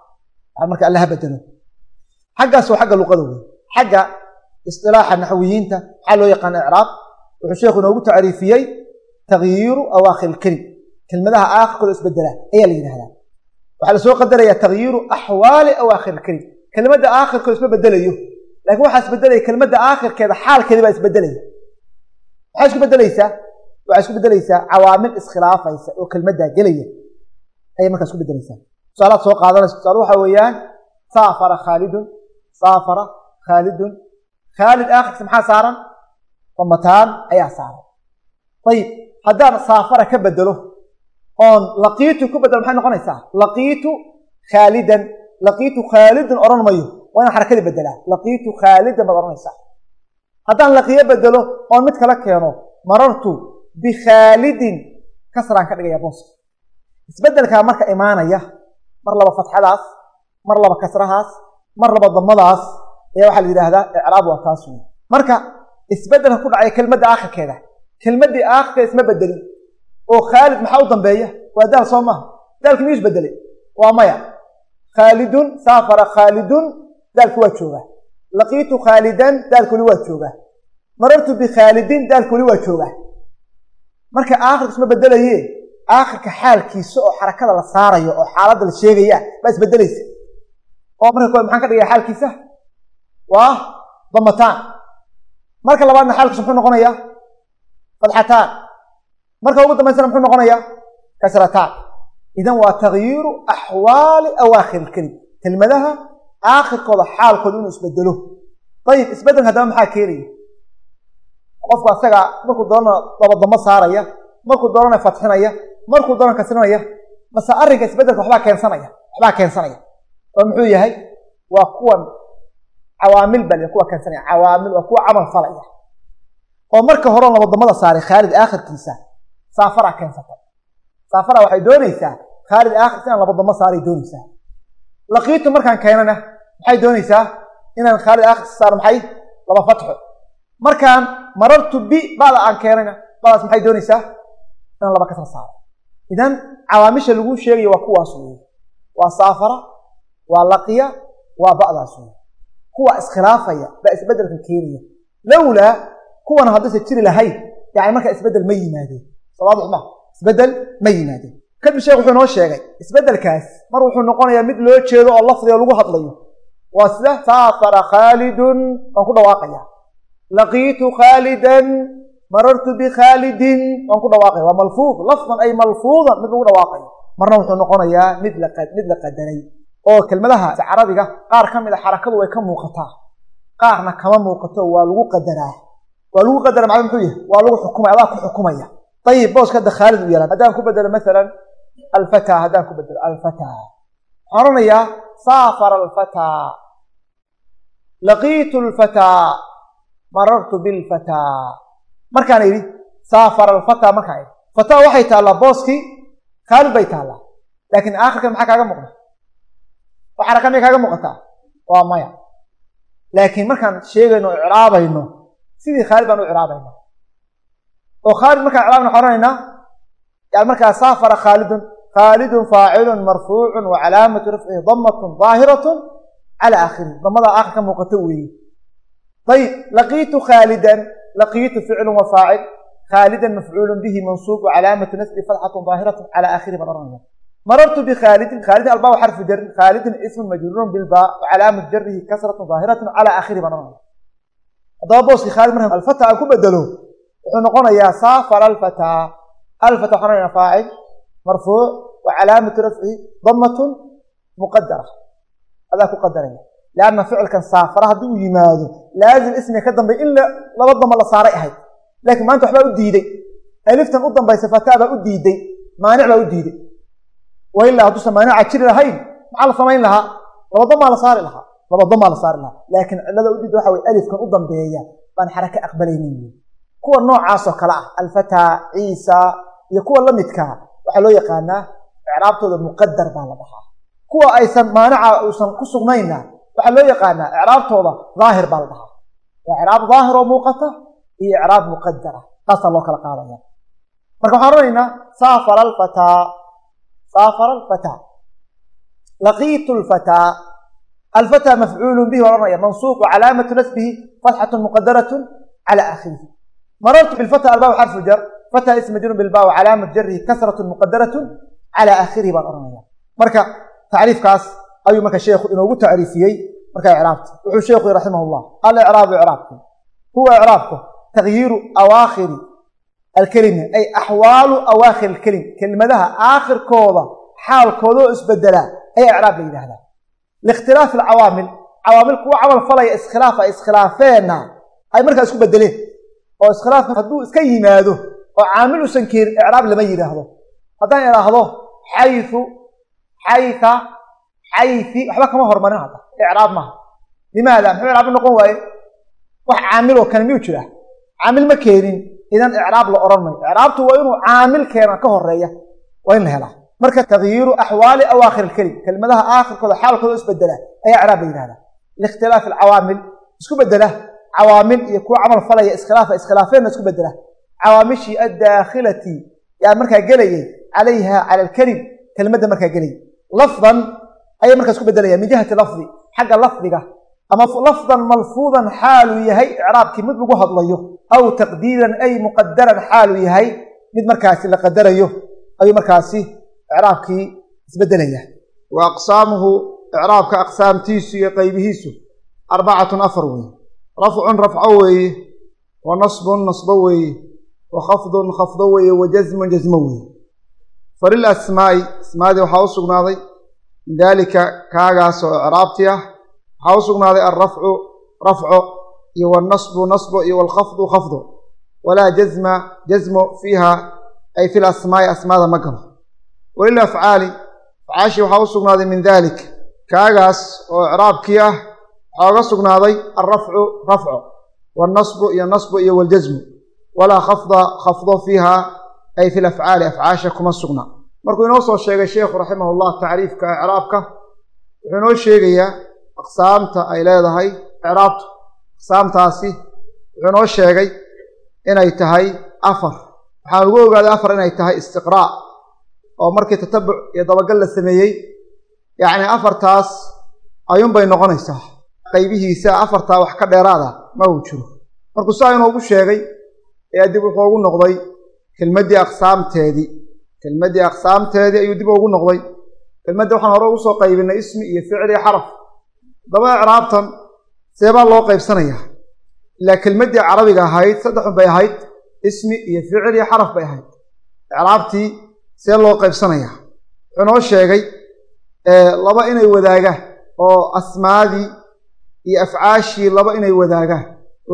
[SPEAKER 1] marka allaha bedelo xaggaas waa xagga luqada wey xagga isilaaxa naxwiyiinta maxaa loo yaqaana icraab wuxuu sheekhu inoogu tacriifiyey tagyiiru awaakhir ilkelim kelmadaha aakhirkooda isbedela ayaa la yidhahdaa waxaa la soo qadaraya tagyiiru axwaali awaakhir ilkelim kelmadda aakhirkooda isma bedelayo laakiin waxaa isbedelaya kelmadda aakhirkeeda xaalkeedi baa isbedelaya maxaa isku bedelaysaa waxaa isku bedelaysaa cawaamil iskhilaafaysa oo kelmaddaa gelaya ayay markaa isku bedelaysaa tusaalaad soo qaadanaysa. Tusaale waxaa weeyaan saafara khaalidun saafara khaalidun khaalid aakhirkiisa maxaa saaran? Damataan ayaa saaran. Ayib haddaan saafara ka bedelo oon laqiitu ku bedelo maxay noqonaysaa? Laqiitu khaalidan laqiitu khaalidun odhan mayo waa inaan xarakadii bedelaa laqiitu khaalidan baad odhanaysaa. Haddaan laqiyo bedelo oon mid kala keeno marartu bikhaalidin kasraan ka dhigaya booska isbedelkaa marka imaanaya mar laba fatxadaas mar laba kasrahaas mar laba damadaas ayaa waxaa la yidhaahdaa icraab waa taas wey marka isbeddelka ku dhacaya kelmadda aakhirkeeda. Kelmaddii aakhirkeeda isma bedelin oo khaalid maxaa u dambeeya? Waa daal soo maaha daalki miyuu isbedelay waa maya. Khaalidun saafara khaalidun daalki waa joogaa. Laqiitu khaalidan daalki weli waa joogaa. Marartu bikhaalidin daalki weli waa joogaa. Marka aakhirka isma bedelaye aakhirka xaalkiisa oo xarakada la saarayo oo xaaladda la sheegaya baa isbedelaysa oo marka kood maxaan ka dhigaya xaalkiisa? Waa damataan marka labaadna xaalkiisa muxuu noqonayaa? Fadxataan. Marka ugu dambaysana muxuu noqonayaa? Kasrataan. Idan waa tagyiiru axwaali awaakhir ilkelim kelmadaha aakhirkooda xaalkooda inuu isbedelo ayib isbeddelka haddaba maxaa keenaya? Qofku asaga markuu doonana dabadamo saaraya markuu doonana fatxinaya markuu doonana kasrinaya mase arrinka isbeddelka waxbaa keensanaya waxbaa keensanaya. Oo muxuu yahay? Waa kuwan cawaamil bal kuwa keensanaya. Cawaamil waa kuwa camal falaya. Oo marka horeon labadamada saaray khaalid aakhirkiisa saafara keensatay saafara waxay doonaysaa khaalid aakhirkiisa inaan labadamo saaray doonaysaa. Laqiitu markaan keenana maxay doonaysaa? Inaan khaalid aakhirkiisa saaro maxay? Laba fatxo. Markaan marartu bi bada aan keenayna badaas maxay doonaysaa? Inaan laba kasra saaro idan cawaamisha lagu sheegayo waa kuwaas wey waa saafara waa laqiya waa ba'daas wey kuwa iskhilaafaya baa isbeddelka keenaya. Lowlaa kuwan haddaysa jiri lahayn yani markaa isbeddel ma yimaadeen. Sawaadix ma isbeddel ma yimaadeen. Kadib sheekh wuxuu noo sheegay isbedelkaas mar wuxuu noqonayaa mid loo jeedo oo lafdiga lagu hadlayo. Waa sida saafara khaalidun waan ku dhawaaqaya laqiitu khaalidan marartu bikhaalidin waan ku dhawaaqaya waa malfuud. Lafdan ay malfuudan mid lagu dhawaaqayo marna wuxuu noqonayaa mid mid la qadaray. Oo kelmadaha carabiga qaar ka mid a xarakadu way ka muuqataa. Qaarna kama muuqato waa lagu qadaraa. Waa lagu qadara macna muxuu yahay? Waa lagu xukumaya adaa ku xukumaya. Ayib booska hadda khaalid u yaalla haddaan ku bedelo masalan alfataa haddaan ku bedelo alfataa waxaan odhanayaa saafara alfataa laqiitu alfataa marartu bilfataa markaan idhi saafara alfataa markaan idhi. Fataa waxay taallaa booskii khaalid bay taallaa. Laakiin aakhirkan maxaa kaaga muuqda? Wax xaraka miyay kaaga muuqataa waa maya. Laakiin markaan sheegayno o icraabayno sidii khaalid baan u icraabayna oo khaalid markaan icraabna waxaan odhanaynaa yani markaa saafara khaalidun khaalidun faacilun marfuucun wa calaamatu rafcihi damatun daahiratun cala aakhirihi. Damada aakhir ka muuqato weeye ayib laqiitu khaalidan laqiitu ficlu wa faacil khaalidan mafcuulu bihi mansuub calaamatu nasbi fatxatu daahiratu cala aakhirihi baan oranaya marartu bikhaalidin khaalidin albaa xarfu jarin khaalidin ismu majruurun bilbaa wacalaamatu jarihi kasratu daahiratu cala aakhirihi baan oranaya haddaba booskii khaalid marka alfata aan ku bedelo wuxuu noqonayaa saafara alfataa alfata waxaan oranaya faacil marfuuc wa calaamatu rafcihi damatun muqadara adaa ku qadaraya lianna ficilkan saafara haddii yimaado laazim ismiga ka dambay in laba damo la saaray ahayd laakiin maanta waxbaa u diiday aliftan u dambaysa fataa baa u diiday maanic baa u diiday wailaa hadduusan maanica jiri lahayn maxaa la samayn lahaa laba damaa la saari lahaa laba damaa la saari lahaa laakiin cillada u diida waxa wey alifkan u dambeeya baan xarake aqbalaynin kuwa noocaasoo kale ah alfataa ciisa iyo kuwa la midkaa waxaa loo yaqaanaa icraabtooda muqadar baa la dhahaa kuwa aysan maanica uusan ku sugnayna waxaa loo yaqaanaa icraabtooda daahir baa la dhahaa. Waa icraab daahir oo muuqata iyo icraab muqadara taasaa loo kala qaadaya. Marka waxaan oranaynaa saafara alfataa. Saafara alfataa. Laqiitu lfataa alfataa mafcuulu bihi oranaya mansuub calaamatu nasbihi fatxatu muqadaratun cala aakhirihi. Marartu bilfata albaa xarfu jar. Fataa ism majruun bilbaa wa calaamatu jarihi kasratu muqadaratun cala aakhirihi baan oranaya marka tacriifkaas ayuu marka sheekhu inoogu tacriifiyey marka icraabta. Wuxuu sheekhu raximah llah alicraabu icraabku huwa icraabku takyiiru awaakhiri alkelimi ay axwaalu awaakhir alkelim kelimadaha aakhirkooda xaalkooda oo isbedelaa ayaa icraab la yidhahdaa liikhtilaafi alcawaamil cawaamil kuwa camal falaya iskhilaaf ay ay markaa isku bedeleen oo iskhilaafka hadduu iska yimaado oo caamil usan keenin icraab lama yidhaahdo. Haddaan idhaahdo xayu xayka xayi waxba kama hormarin hadda. Icraab maaha. Limaada? Muxuu icraab noqon waaye? Wax caamiloo kale miyuu jira? Caamil ma keenin. Idan icraab la odhan mayo icraabtu waa inuu caamil keena ka horreeya waa in la helaa. Marka takyiiru axwaali awaakhir alkelim kelimadaha aakhirkooda xaalkooda isbedela ayaa icraab la yidhahda liikhtilaafi alcawaamil isku bedela cawaamil iyo kuwa camal falaya iskhilaafa iskhilaafeenna isku bedela cawaamishii addaakhilati. Yaa markaa gelayay. Calayha cala alkelim kelimadda markaa gelayay. Lafdan ayay markaa isku bedelayaan min jihati lafdi xagga lafdiga ama lafdan malfuudan xaaluu yahay icraabkii mid lagu hadlayo aw taqdiiran ay muqadaran xaaluu yahay mid markaasi la qadarayo ayuu markaasi icraabkii isbedelaya wa aqsaamuhu icraabka aqsaamtiisu iyo qaybihiisu arbacatun afar weeye rafcun rafco weeye wa nasbun nasbo weeye wa khafdun khafdo weeye wa jasmun jasmo weeye falil asmaa'i asmaadii waxaa u sugnaaday min daalika kaagaas oo icraabtii ah waxaa u sugnaaday alrafcu rafco iyo walnasbu nasbo iyo walkhafdu khafdo walaa jazma jazmo fiiha ay fi lasmaa'i asmaada ma galo. Walil afcaali afcaashii waxaa u sugnaaday min dalik kaagaas oo icraabkii ah waxaa uga sugnaaday alrafcu rafco walnasbu iyo nasbu iyo waljasmu walaa khafda khafdo fiiha ay fi lafcaali afcaasha kuma sugna markuu inoo soo sheegay sheikhu raximah llah tacriifka icraabka wuxuu inoo sheegayaa aqsaamta ay leedahay icraabtu. Aqsaamtaasi wuxuu inoo sheegay inay tahay afar. Waxaan ugu ogaaday afar inay tahay istiqraa' oo markii tatabuc iyo dabagal la sameeyey yacni afartaas ayuunbay noqonaysaa. Qaybihiisa afartaa wax ka dheeraada ma uu jiro. Markuu saa inoogu sheegay ayaa dib wuxuu ugu noqday kelmaddii aqsaamteedii kelmaddii aqsaamteedii ayuu dib ugu noqday. kelmaddii waxaan hore ugu soo qaybinay ismi iyo ficil iyo xaraf. daba icraabtan seebaa loo qaybsanayaa ilaa kelmaddii carabiga ahayd saddexun bay ahayd ismi iyo ficil iyo xaraf bay ahayd. icraabtii see loo qaybsanayaa wuxuu noo sheegay laba inay wadaagaan oo asmaadii iyo afcaashii laba inay wadaagaan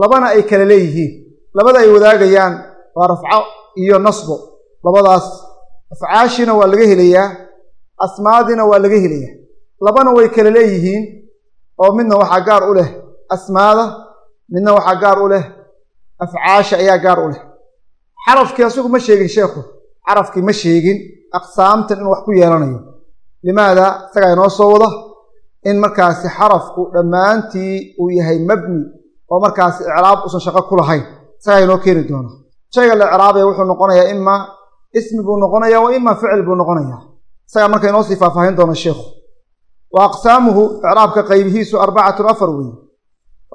[SPEAKER 1] labana ay kala leeyihiin. labada ay wadaagayaan waa rafco iyo nasbo labadaas afcaashiina waa laga helayaa asmaadiina waa laga helayaa. Labana way kala leeyihiin oo midna waxaa gaar u leh asmaada midna waxaa gaar u leh afcaasha ayaa gaar u leh. Xarafkii asigu ma sheegin sheekhu xarafkii ma sheegin aqsaamtan inuu wax ku yeelanayo. Limaada isagaa inoo soo wada in markaasi xarafku dhammaantii uu yahay mabni oo markaasi icraab usan shaqo ku lahayn. Isagaa inoo keeni doona shayga la icraabaya wuxuu noqonayaa imaa ismi buu noqonayaa wa imaa ficil buu noqonayaa isagaa marka inoo sii faahfaahin doona sheikhu wa aqsaamuhu icraabka qaybihiisu arbacatun afar weeye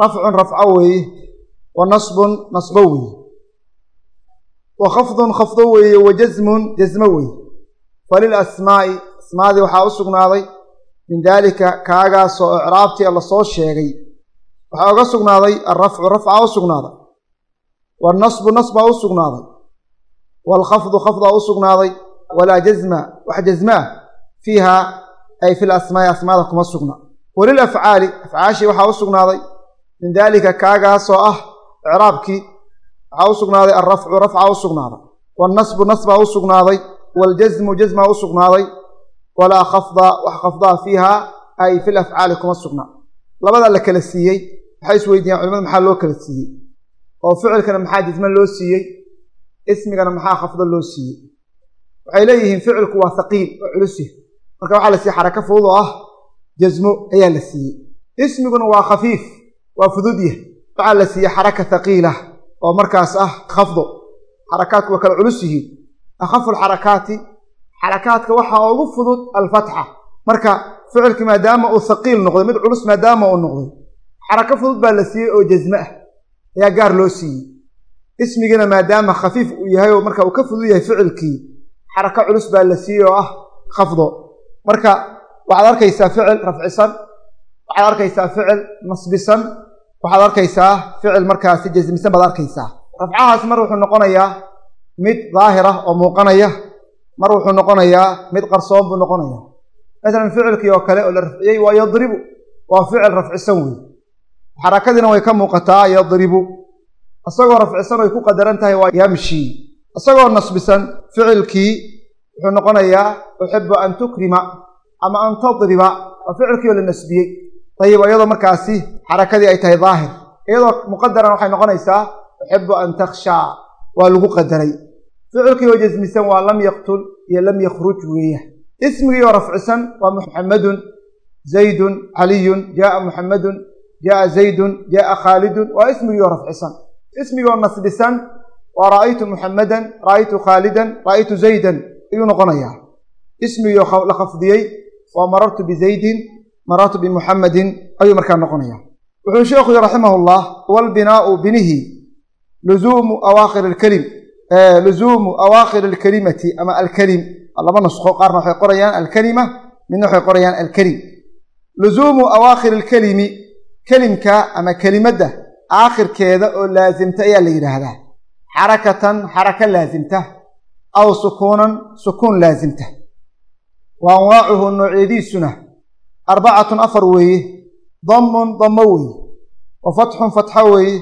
[SPEAKER 1] rafcun rafco weeye wa nasbun nasbo weeye wa khafdun khafdo weeye wa jasmun jasmo weeye falil asmaa'i asmaadii waxaa u sugnaaday. Min daalika kaagaasoo icraabtii la soo sheegay. Waxaa uga sugnaaday alrafcu rafcaa u sugnaaday. Waalnasbu nasbaa u sugnaaday waalkhafdu khafdaa u sugnaaday. walaa jazma wax jasma ah fiiha ay fi lasmaa'i asmaada kuma sugna walil afcaali afcaashii waxaa u sugnaaday. min daalika kaagaasoo ah icraabkii waxaa u sugnaaday. alrafcu rafcaa u sugnaaday. waalnasbu nasbaa u sugnaaday. waaljasmu jasmaa u sugnaaday. walaa khafda wax khafdaa fiiha ay fil afcaali kuma sugna labada la kala siiyey waxay isweydiiyaan culimada maxaa loo kala siiyey oo ficilkana maxaa jasmo loo siiyey ismigana maxaa khafdo loo siiyey? Waxay leeyihiin ficilku waa haqiil oo culusya marka waxaa la siiyey xarako fudud oo ah jasmo ayaa la siiyey. Ismiguna waa khafiif waa fududyah waxaa la siiyey xaraka haqiilah oo markaas ah khafdo. Xarakaadku waa kala culus yihiin. Akhafu lxarakaati xarakaadka waxaa ugu fudud alfatxa. Marka ficilki maadaama uu haqiil noqday mid culus maadaama uu noqday xarako fudud baa la siiyey oo jasme ah ayaa gaar loo siiyey ismigiina maadaama khafiif uu yahay oo marka uu ka fudud yahay ficilkii xarako culus baa la siiyey oo ah khafdo. Marka waxaad arkaysaa ficil rafcisan waxaad arkaysaa ficil nasbisan waxaad arkaysaa ficil markaasi jasmisan baad arkaysaa. Rafcahaas mar wuxuu noqonayaa mid daahir ah oo muuqanaya mar wuxuu noqonayaa mid qarsoon buu noqonayaa. Masalan ficilkii oo kale oo la rafciyey waa yadribu waa ficil rafcisan wey xarakadiina way ka muuqataa yadribu isagoo rafcisan way ku qadaran tahay waa yamshi. Isagoo nasbisan ficilkii wuxuu noqonayaa uxibu an tukrima ama an tadriba. Waa ficilkii oo la nasbiyey. Dayib iyadoo markaasi xarakadii ay tahay daahir. Iyadoo muqadaran waxay noqonaysaa uxibu an takhshaa waa lagu qadaray. Ficilkii oo jasmisan waa lam yaqtul iyo lam yakhruj weeya. Ismigii oo rafcisan waa muxamadun zaydun caliyun jaaa muxamadun jaaa zaydun jaaa khaalidun. Waa ismigii oo rafcisan ismigii oo nasbisan waa ra'aytu muxamadan ra'aytu khaalidan ra'aytu zaydan. Ayuu noqonayaa. Ismigii la khafdiyey. Waa marartu bizaydin marartu bimuxamadin ayuu markaa noqonaya wuxuu sheekhu yii raximah llah walbinaau binihi luzuumu awaakhir alkelim luzuumu awaakhir alkelimati ama alkelim laba nusqo qaarna waxay qorayaan alkelima midna waxay qorayaan alkelim luzuumu awaakhir alkelimi kelimka ama kelimadda aakhirkeeda oo laasimta ayaa la yidhaahdaa. Xarakatan xaraka laasimta aw sukuunan sukuun laasimta wa anwaacuhu noocyadiisuna arbacatun afar weeye damun damo weeye wa fatxun fatxo weeye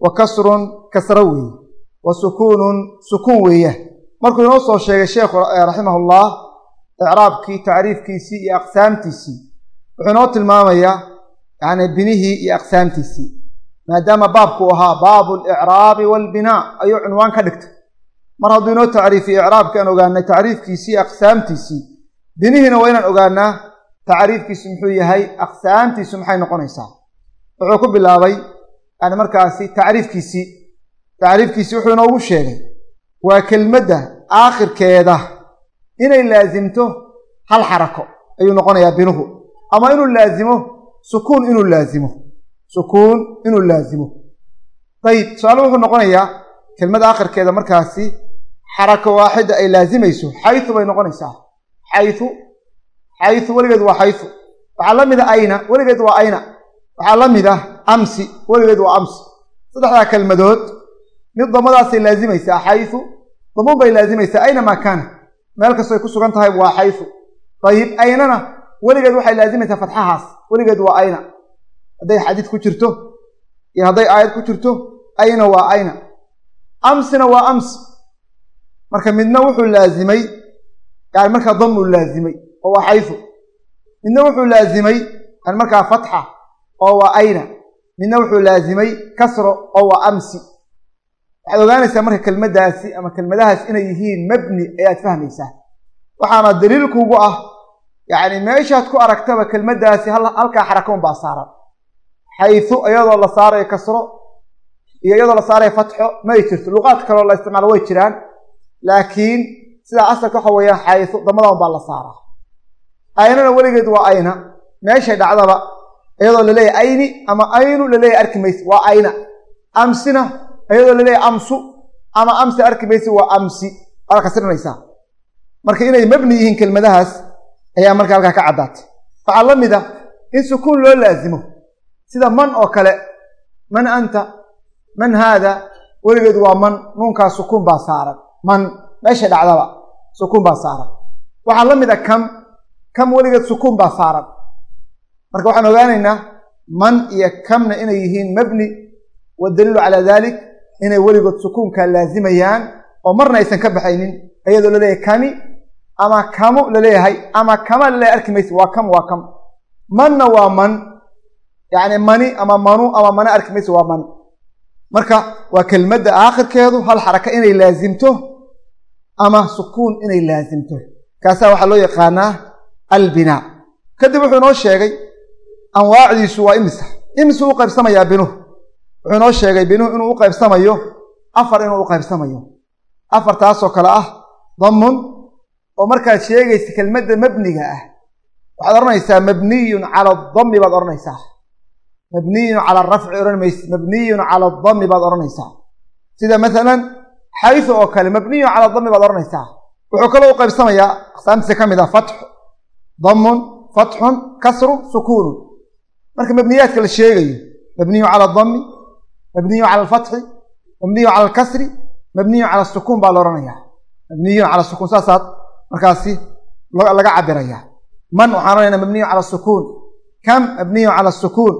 [SPEAKER 1] wa kasrun kasro weeye wa sukuunun sukuun weeya markuu inoo soo sheegay sheekhu raximahullah icraabkii tacriifkiisii iyo aqsaamtiisii wuxuu inoo tilmaamayaa yani binihii iyo aqsaamtiisii maadaama baabku ahaa baabu alicraabi waalbinaa ayuu cunwaan ka dhigtay. Mar hadduu inoo tacriifiyo icraabki aan ogaanay tacriifkiisii aqsaamtiisii. Binihiina waa inaan ogaanaa tacriifkiisu muxuu yahay aqsaamtiisu maxay noqonaysaa? Wuxuu ku bilaabay yani markaasi tacriifkiisii tacriifkiisii wuxuu inoogu sheegay waa kelmadda aakhirkeeda. Inay laasimto hal xarako ayuu noqonayaa binuhu. Ama inuu laazimo sukuun inuu laazimo sukuun inuu laazimo. Dayib su'aale wuxuu noqonayaa kelmada aakhirkeeda markaasi xarako waaxida ay laazimayso xayu bay noqonaysaa. Xayu xayu weligeed waa xayu waxaa la mida ayna weligeed waa ayna. Waxaa la mid ah amsi weligeed waa amsi. Saddexdaa kelmadood mid damadaasay laazimaysaa xayu damuun bay laazimaysaa ayna maa kaana meel kastoo ay ku sugan tahay waa xayu dayib aynana weligeed waxay laazimaysaa fatxahaas. Weligeed waa ayna hadday xadiid ku jirto iyo hadday aayad ku jirto ayna waa ayna. Amsina waa amsi marka midna wuxuu laazimay yani markaa damuu laazimay oo waa xayu midna wuxuu laazimay yani markaa fatxa oo waa ayna. Midna wuxuu laazimay kasro oo waa amsi. Waxaad ogaanaysaa marka kelmaddaasi ama kelmadahaas inay yihiin mabni ayaad fahmaysaa. Waxaana daliilkuugu ah yacni meeshaad ku aragtaba kelmaddaasi halkaa xaraka un baa saaran xayu iyadoo la saarayo kasro iyo iyadoo la saarayo fatxo may jirto. Luqaad kaloo la isticmaalo way jiraan. Laakiin sidaa asalka waxa weeyaan xayu damadan baa la saaraa. Aynana weligeed waa ayna. Meeshay dhacdaba iyadoo la leeyahay ayni ama aynu la leeyahay arki maysi waa ayna. Amsina iyadoo la leeyahay amsu ama amsi arki maysi waa amsi. Waad kasrinaysaa. Marka inay mabni yihiin kelmadahaas ayaa marka halkaa ka caddaatay. Waxaa la mid a in sukuun loo laasimo sida man oo kale man anta man haada weligeed waa man nuunkaas sukuun baa saaran. Man meesha dhacdaba sukuun baa saaran. Waxaa la mid a kam kam weligeed sukuun baa saaran. Marka waxaan ogaanaynaa man iyo kamna inay yihiin mabni wadaliilu calaa dalik inay weligood sukuunkaa laazimayaan oo marna aysan ka baxaynin iyadoo la leeyahay kami ama kamu la leeyahay ama kama la leeyahay arki maysa waa kam waa kam. Manna waa man yacni mani ama manu ama mana arki maysa waa man marka waa kelmadda aakhirkeedu hal xaraka inay laasimto ama sukuun inay laasimto kaasaa waxaa loo yaqaanaa albinaa kadib wuxuu inoo sheegay anwaacdiisu waa imisa imisuu u qaybsamayaa binuhu wuxuu inoo sheegay binuhu inuu u qaybsamayo afar inuu u qaybsamayo. Afartaasoo kale ah damun oo markaad sheegaysa kelmadda mabniga ah. Waxaad odhanaysaa mabniyun cala adami baad odhanaysaa mabniyun cala arafci odhan mayse mabniyun cala adami baad odhanaysaa sida masalan xaysu oo kale mabniyun cala adami baad odhanaysaa wuxuu kaloo u qaybsamayaa aqsaamtiisa ka mid ah fatxu damun fatxun kasrun sukuunun marka mabniyaadka la sheegayo mabniyun cala adami mabniyun cala alfatxi mabniyun cala alkasri mabniyun cala asukuun baa la odhanayaa mabniyun cala sukuun saasaad markaasi laga cabiraya man waxaan odhanayna mabniyun cala asukuun kam mabniyun cala asukuun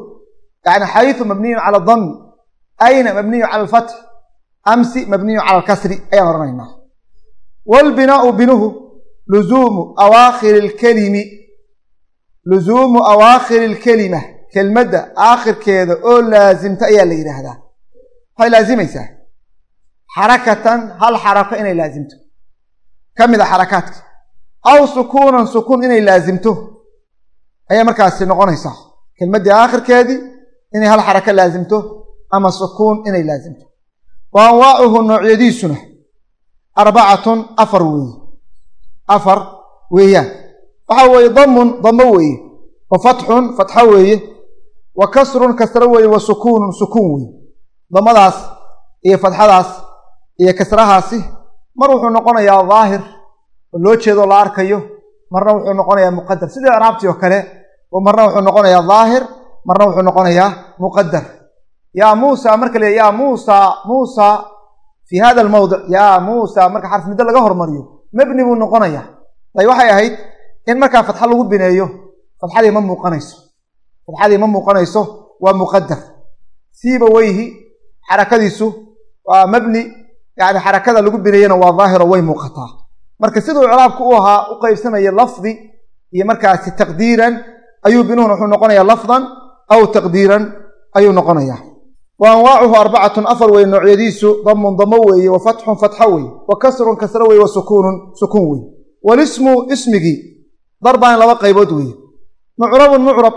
[SPEAKER 1] yani xaysu mabniyun cala adami ayna mabniyun cala alfatx amsi mabniyun cala alkasri ayaan odhanaynaa waalbinaau binuhu luzuumu awaakhiri lkelimi luzuumu awaakhiri lkelima kelmadda aakhirkeeda oo laasimta ayaa la yidhaahdaa waxay laazimaysaa xarakatan hal xarako inay laasimto ka mid a xarakaadka aw sukuunan sukuun inay laasimto ayay markaasi noqonaysaa kelmaddii aakhirkeedii inay hal xarako laasimto ama sukuun inay laasimto wa anwaacuhu noocyadiisuna arbacatun afar weeye. Afar weeyaan. Waxaa weeye damun damo weeye. Wa fatxun fatxo weeye. Wa kasrun kasro weeye. Wa sukuunun sukuun weeye. Damadaas iyo fatxadaas iyo kasrahaasi mar wuxuu noqonayaa daahir oo loo jeedo la arkayo marna wuxuu noqonayaa muqadar sidii icraabtii oo kale marna wuxuu noqonayaa daahir marna wuxuu noqonayaa muqadar yaa muusa marka la yaa muusa muusa fii hada almawdic yaa muusa marka xarfmiddo laga hormariyo mabni buu noqonayaa. Day waxay ahayd in markaa fatxo lagu bineeyo fatxadii ma muuqanayso. Fatxadii ma muuqanayso waa muqadar siiba weyhi xarakadiisu waa mabni yani xarakada lagu bineeyena waa daahiro way muuqataa. Marka siduu icraabku u ahaa u qaybsamaya lafdi iyo markaasi taqdiiran ayuu binuhuna wuxuu noqonayaa lafdan aw taqdiiran ayuu noqonayaa wa anwaacuhu arbacatun afar weye noocyadiisu damun damo weeye wa fatxun fatxo weeye wa kasrun kasro weye wa sukuunun sukuun weeye. Walismu ismigii darbaan laba qaybood weeye. Mucrabun mucrab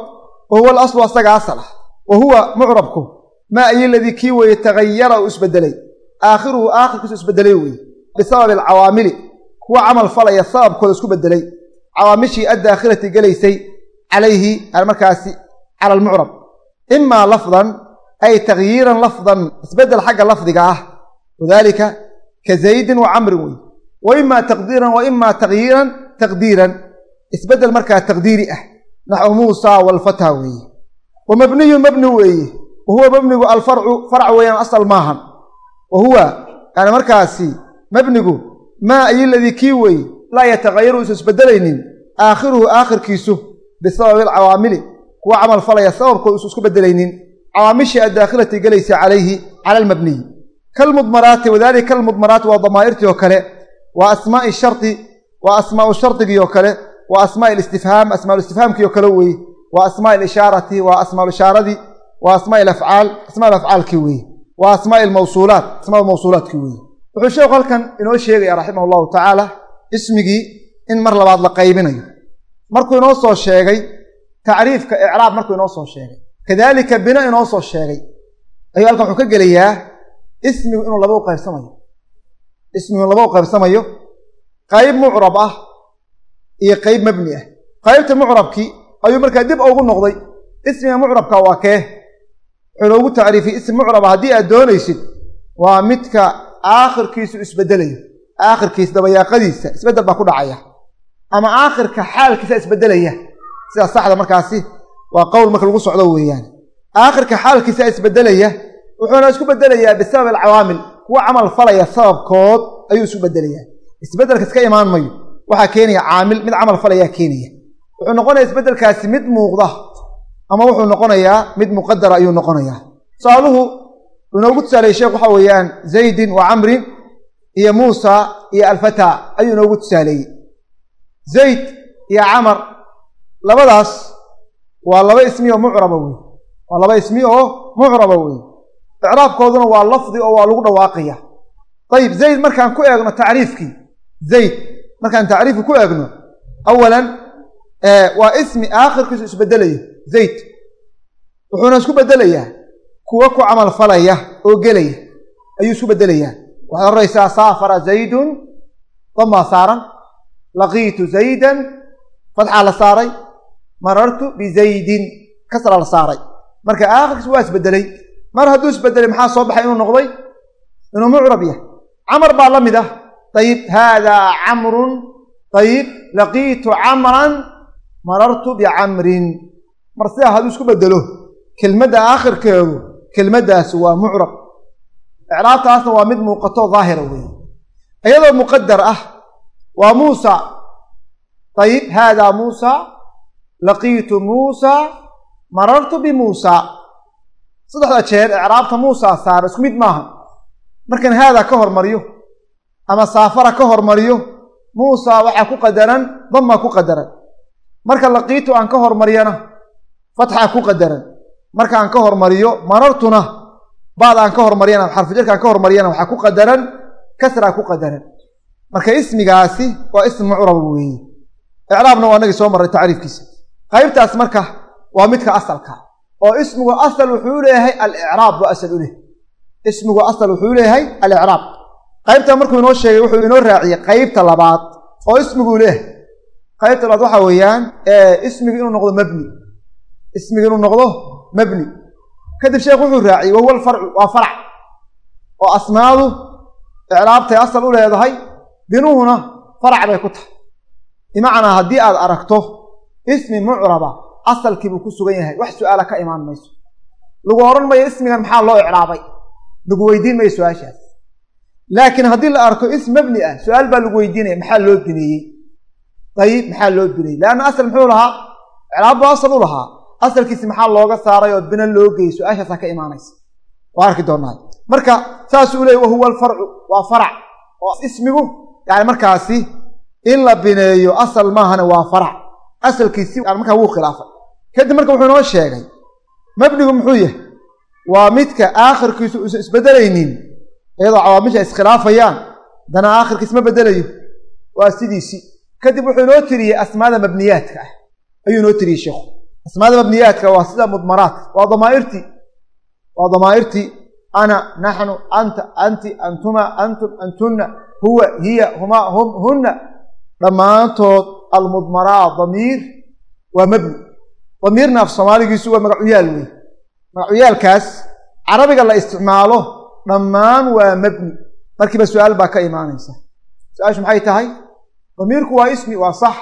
[SPEAKER 1] wa huwa alaslu asaga asal ah wa huwa mucrabku maa ayo ladii kii weeye tagayara uu isbedelay. Aakhiruhu aakhirkiisu isbedelay weeye bisababi alcawaamili kuwa camal falaya sababkooda isku bedelay. Cawaamishii addaakhilati gelaysay calayhi markaasi cala almucrab imaa lafdan ay takyiiran lafdan isbeddel xagga lafdiga ah wadalika ka zaydin wa camrin wey wa imaa taqdiiran wa imaa takyiiran taqdiiran isbeddel markaa taqdiiri ah naxwu muusa walfata weeye wa mabniyun mabni weeye wa huwa mabnigu alfarcu farc weeyaan asal maahan wa huwa yani markaasi mabnigu maa ladii kii weeye laa yatakayaru isu isbedelaynin aakhiruhu aakhirkiisu bisababi alcawaamili kuwa camal falaya sababkooda isu isku bedelaynin cawaamishii addaakhilati gelaysa calayhi cala almabniyi kalmudmaraati wadalika kalmudmaraati waa damaa'irtii oo kale waa asmaai shardi waa asmaau shardigii oo kale waa asmaa listifhaam asmaaistifhaamkii oo kale weeye waa asmaa lishaarati waa asmaaishaaradii waa asmaa afcaal asmaa afcaalkii weeye waa asmaa mawsuulaat asmaa mawsuulaadkii weeye wuxuu sheekhu halkan inoo sheegaya raximah allahu tacaala ismigii in mar labaad la qaybinayo. Markuu inoo soo sheegay tacriifka icraab markuu inoo soo sheegay. Kadalika bina inoo soo sheegay. Ayuu halkan wuxuu ka gelayaa ismigu inuu laba u qaybsamayo. Ismigu inuu laba u qaybsamayo qayb mucrab ah iyo qayb mabni ah. Qaybta mucrabkii ayuu markaa dib ugu noqday. Ismiga mucrabka waa kee? Wuxuu noogu tacriifiyey ism mucraba haddii aad doonaysid waa midka aakhirkiisu isbedelayo aakhirkiisa dabayaaqadiisa isbeddel baa ku dhacaya. Ama aakhirka xaalkiisa isbedelaya sidaa saxda markaasi waa qowl marka lagu socdo weeyaan. Aakhirka xaalkiisa isbedelaya wuxuuna isku bedelayaa bisabab alcawaamil. Kuwa camal falaya sababkood ayuu isu bedelayaa isbeddelka iska imaan mayo waxaa keenaya caamil. Mid camal falayaa keenaya. Wuxuu noqonayaa isbeddelkaasi mid muuqda ama wuxuu noqonayaa mid muqadara ayuu noqonayaa. Tusaaluhu inoogu tusaaleeyey sheekh waxa weeyaan zaydin wa camrin iyo muusa iyo alfataa ayuu inoogu tusaaleeyey zayd iyo camar labadaas waa laba ismi oo mucraba wey waa laba ismi oo mucraba wey icraabkooduna waa lafdi oo waa lagu dhawaaqaya. Ayib zayd markaan ku eegno tacriifkii. Zayd markaan tacriifki ku eegno awalan waa ismi aakhirkiisu isbedelayo. Zayd wuxuuna isku bedelayaa. Kuwa ku camal falaya oo gelaya ayuu isku bedelayaa. Waxaad oraysaa saafara zaydun damaa saaran. Laqiitu zaydan fadxaa la saaray marartu bizaydin kasra la saaray. Marka aakhirkiis waa isbedelay. Mar hadduu isbedelay maxaa soo baxay inuu noqday? Inuu mucrab yahay. Camar baa la mid ah. Ayib haadaa camrun. Ayib laqiitu camran marartu bicamrin mar sidaa hadduu isku bedelo kelmadda aakhirkeedu kelmaddaasi waa mucrab. Icraabtaasna waa mid muuqato daahira weeye. Iyadoo muqadar ah waa muusa. Ayib haadaa muusa laqiitu muusa marartu bimuusa saddexda jeer icraabta muusa saara isku mid maaha. Markan haadaa ka hormariyo ama saafara ka hormariyo muusa waxaa ku qadaran dama ku qadaran. Marka laqiitu aan ka hormariyana fatxaa ku qadaran. Marka aan ka hormariyo marartuna baad aan ka hormariyana xarfujarka aan ka hormariyana waxaa ku qadaran kasraa ku qadaran. Marka ismigaasi waa ism mucrab weeye icraabna waa nagii soo marray tacriifkiisa qaybtaas marka waa midka asalka. oo ismigu asal wuxuu leeyahay alicraab buu asal u leehay ismigu asal wuxuu leeyahay alicraab qaybta markuu inoo sheegay wuxuu inoo raaciyey qaybta labaad oo ismiguu leeyahay qaybta labaad waxaa weeyaan ismigu inuu noqdo mabni. ismigu inuu noqdo mabni. kadib sheekh wuxuu raaciyey wahuwa alfarcu waa farac. oo asmaadu icraabtay asal u leedahay binuhuna farac bay ku tahay. bimacnaa haddii aad aragto ismi mucraba asalkiibuu ku sugan yahay. Wax su'aala ka imaan mayso. Lagu odhan mayo ismigan maxaa loo icraabay? Lagu weydiin mayo su'aashaas. Laakiin haddii la arko ism mabni ah su'aal baa lagu weydiinaya maxaa loo bineeyey ayib maxaa loo bineeyey leanna asal muxuu lahaa? Icraab buu asal u lahaa. Asalkiisi maxaa looga saaray oo bina loo geeyey? Su'aashaasaa ka imaanaysa waa arki doonaa marka saasuu leeyay wahuwa alfarcu waa farac. Oo ismigu. Yani markaasi in la bineeyo asal maahane waa farac asalkiisi markaa wuu khilaafay. Kadib marka wuxuu inoo sheegay mabnigu muxuu yahay waa midka aakhirkiisu uusan isbedelaynin iyadoo cawaamisha iskhilaafayaan dana aakhirkiis ma bedelayo waa sidiisii kadib wuxuu inoo tiriyey asmaada mabniyaadka ah. Ayuu inoo tiriyey sheekhu. Asmaada mabniyaadka waa sida mudmaraadka waa damaairtii waa damaairtii ana naxnu anta anti antuma antum antunna huwa hiya humaa hum hunna dhammaantood almudmaraat damiir waa mabni. Damiirna af soomaaligiisu waa magacuyaal wey magacuyaalkaas carabiga la isticmaalo dhammaan waa mabni. Markiiba su'aal baa ka imaanaysa. Su'aashu maxay tahay? Damiirku waa ismi waa sax.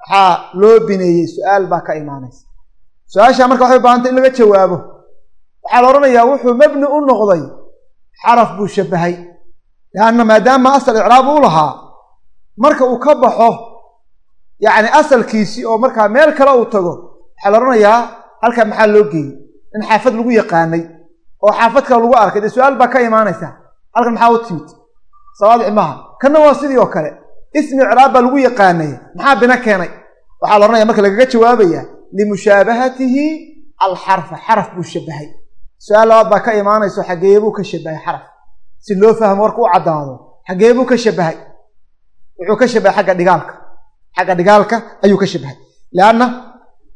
[SPEAKER 1] Maxaa loo bineeyey? Su'aal baa ka imaanaysa. Su'aashaa marka waxay baahantay in laga jawaabo. Waxaa la odhanayaa wuxuu mabni u noqday. Xaraf buu shabahay leanna maadaama asal icraab u lahaa marka uu ka baxo yacni asalkiisii oo markaa meel kale uu tago waxaa la odhanayaa halkaa maxaa loo geeyey. In xaafad lagu yaqaanay oo xaafad kale lagu arkay. Dee su'aal baa ka imaanaysa halkan maxaa u timid? Sawaadix maaha kanna waa sidii oo kale. Ismi icraab baa lagu yaqaanay. Maxaa bina keenay? Waxaa la odhanaya marka lagaga jawaabaya limushaabahatihi alxarfa. Xaraf buu shabahay. Su'aal labaad baa ka imaanayso xageebuu ka shabahay xaraf. Si loo fahmo warka u caddaado xageebuu ka shabahay. Wuxuu ka shabahay xagga dhigaalka xagga dhigaalka ayuu ka shabahay leanna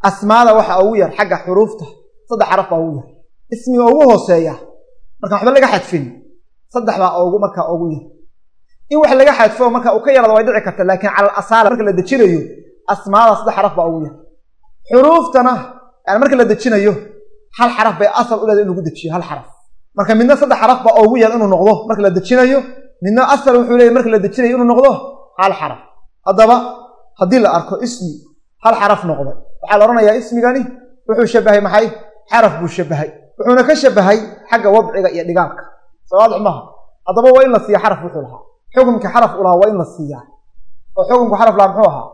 [SPEAKER 1] asmaada waxa ugu yar xagga xuruufta saddex xaraf baa ugu yar. Ismiga ugu hooseeya. Markaan waxba laga xadfin. Saddex baa ugu markaa ugu yar. In wax laga xadfo marka uu ka yarada way dhici karta laakiin cala asaala marka la dejinayo asmaada saddex xaraf baa ugu yar. Xuruuftana yani marka la dejinayo hal xaraf bay asal u leedahay in lagu dejiyo hal xaraf. Marka midna saddex xaraf baa ugu yar inuu noqdo marka la dejinayo midna asal wuxuu leeyahy marka la dejinayo inuu noqdo hal xaraf. Haddaba haddii la arko ismi hal xaraf noqday waxaa la odhanayaa ismigani wuxuu shabahay maxay? Xaraf buu shabahay wuxuuna ka shabahay xagga wadciga iyo dhigaalka sawaadix maaha haddaba waa in la siiya xaraf wuxuu lahaa. Xukumkii xaraf u lahaa waa in la siiyaa. Oo xukumku xaraf lahaa muxuu ahaa?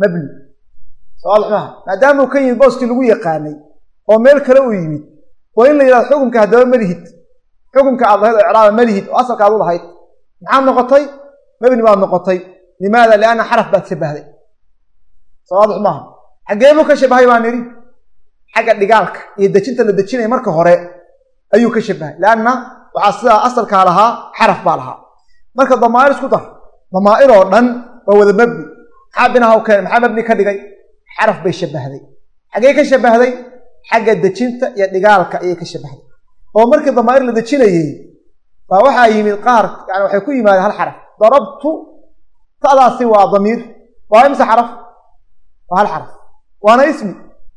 [SPEAKER 1] Mabni. Sawaadix maaha maadaama uu ka yimid booskii lagu yaqaanay oo meel kale uu yimid waa in la yidhahdo xukumka haddaba malihid. Xukumka aad lahayd oo icraaba malihid oo asalka aad u lahayd maxaad noqotay? Mabni baad noqotay limaada lianna xaraf baad shabahday sawaadix maaha xaggee buu ka shabahay baan nidhi xagga dhigaalka iyo dejinta la dejinaya marka hore ayuu ka shabahay leanna waxaa sidaa asalkaa lahaa xaraf baa lahaa marka damaa'ir isku dar damaa'ir oo dhan waa wada mabni maxaa binaha u keenay maxaa mabni ka dhigay xaraf bay shabahday xaggee ka shabahday xagga dejinta iyo dhigaalka ayay ka shabahday oo markii damaa'ir la dejinayey baa waxaa yimid qaar yani waxay ku yimaadeen hal xaraf ta'daasi waa damiir waa imse xaraf? Waa hal xaraf. Waana ismi.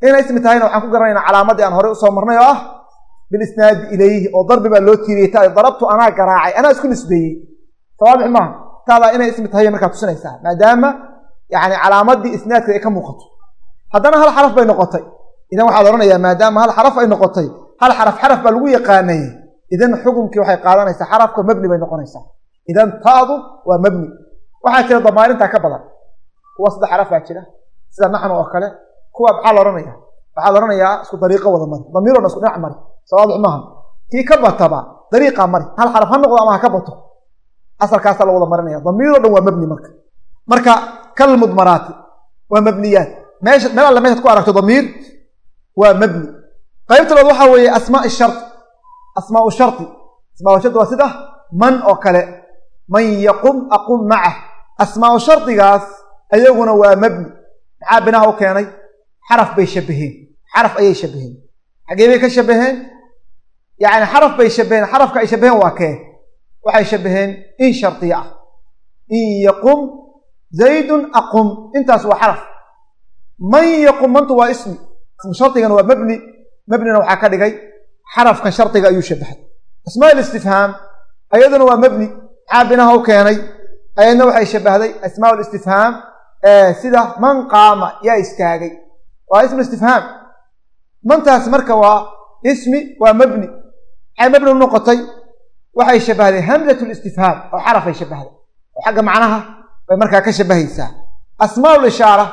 [SPEAKER 1] Inay ismi tahayna waxaan ku garanaynaa calaamadii aan horey u soo marnay oo ah bilisnaadi ilayhi oo darbi baa loo tiiriyey ta darabtu anaa garaacay anaa isku nisbeeyey. Sawaadix maaha. Taadaa inay ismi tahay markaa tusinaysaa maadaama yani calaamadii isnaadka ay ka muuqato. Haddana hal xaraf bay noqotay. Idan waxaad odhanayaa maadaama hal xaraf ay noqotay hal xaraf xaraf baa lagu yaqaanay. Idan xukumkii waxay qaadanaysaa xarafka mabni bay noqonaysaa. Idan taadu waa mabni waxaa jira damaarintaa ka badan. Kuwa saddex xaraf baa jira. Sida naxnu oo kale. Kuwa maxaa la odhanaya waxaa la odhanayaa isku dariiqo wada mari. Damiiro dhan isku dhinac mari. Sawaadix maaha kii ka bataba dariiqaa mari. Hal xaraf ha noqdo ama ha ka bato. Asalkaasaa la wada marinaya damiiro dhan waa mabni marka. Marka kal mudmaraati waa mabniyaat meesha meel alle meeshaad ku aragto damiir waa mabni. Qaybta labaad waxaa weeye asmaa shari asmaau shardi asmaau shardi waa sida man oo kale. Man yaqum aqum macah asmaau shardigaas ayaguna waa mabni. Maxaa binaha u keenay? Xaraf bay shabaheen xaraf ayay shabaheen xaggee bay ka shabaheen yacni xaraf bay shabaheen xarafka ay shabaheen waa kee waxay shabaheen in shardiya ah. In yaqum zaydun aqum. Intaas waa xaraf. Man yaqum mantu waa ismi. Ismu shardigana waa mabni. Mabnina waxaa ka dhigay xarafka shardiga ayuu shabahay asmaa listifhaam ayaduna waa mabni. Maxaa binaha u keenay ayadna waxay shabahday asmaa listifhaam sida man qaama yaa istaagay. Waa ismu istifhaam. Mantaas marka waa ismi waa mabni. Maxay mabni u noqotay waxay shabahday hamzat listifhaam oo xarafay shabahday oo xagga macnaha bay markaa ka shabahaysaa. Asmaa lishaara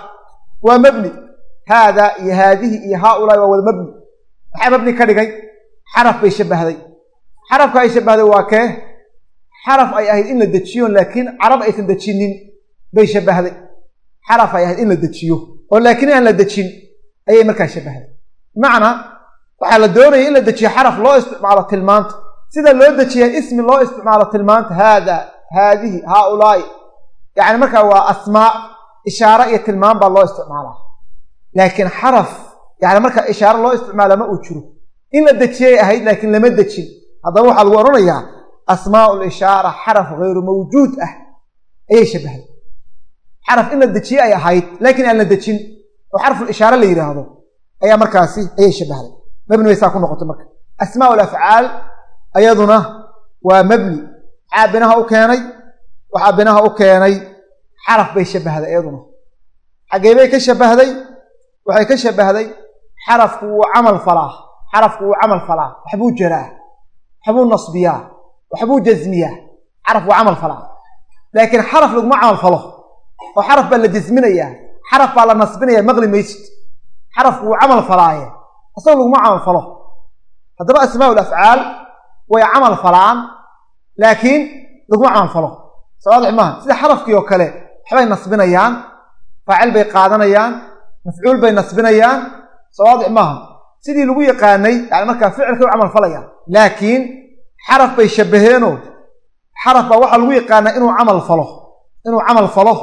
[SPEAKER 1] waa mabni. Haada iyo haadihi iyo haaulaai waa wada mabni. Maxaa mabni ka dhigay xaraf bay shabahday xarafka ay shabahday waa kee xaraf ay ahayd in la dejiyo laakiin carab aysan dejinin bay shabahday. Xaraf ay ahayd in la dejiyo oo laakiin aan la dejin ayay markaa shabahday. Bimacnaa waxaa la doonaya in la dejiyo xaraf loo isticmaalo tilmaanta. Sida loo dejiya ismi loo isticmaalo tilmaanta haada haadihi haaulaai. Yacni markaa waa asmaa ishaare iyo tilmaan baa loo isticmaalaa. Laakiin xaraf yani marka ishaare loo isticmaala ma uu jiro. In la dejiyay ahayd laakiin lama dejin. Haddaba waxaa lagu odhanayaa asmaau lishaara xaraf hayru mawjuud ah. Ayay shabahday xaraf in la dejiyey ay ahayd laakiin aan la dejin oo xarful ishaare la yidhaahdo ayaa markaasi ayay shabahday mabni bay saa ku noqotay marka. Asmaa lafcaal ayaduna waa mabni. Maxaa binaha u keenay waxaa binaha u keenay xaraf bay shabahday iyaduna xaggee bay ka shabahday waxay ka shabahday xarafku wuu camal falaa xarafku wuu camal falaa waxbuu jaraa. Waxbuu nasbiyaa waxbuu jasmiyaa xaraf wuu camal falaa laakiin xaraf laguma camal falo. Oo xaraf baa la jasminayaa xaraf baa la nasbinaya maqli maysid xarafku wuu camal falaaye. Isaga laguma camal falo. Haddaba asmaa lafcaal way camal falaan laakiin laguma camal falo. Sawaadix maaha. Sida xarafkii oo kale waxbay nasbinayaan faacil bay qaadanayaan mafcuul bay nasbinayaan. Sawaadix maaha. Sidii lagu yaqaanay yani markaa ficilkay u camal falayaan laakiin xaraf bay shabaheeno xaraf baa waxaa lagu yaqaanaa inuu camal falo inuu camal falo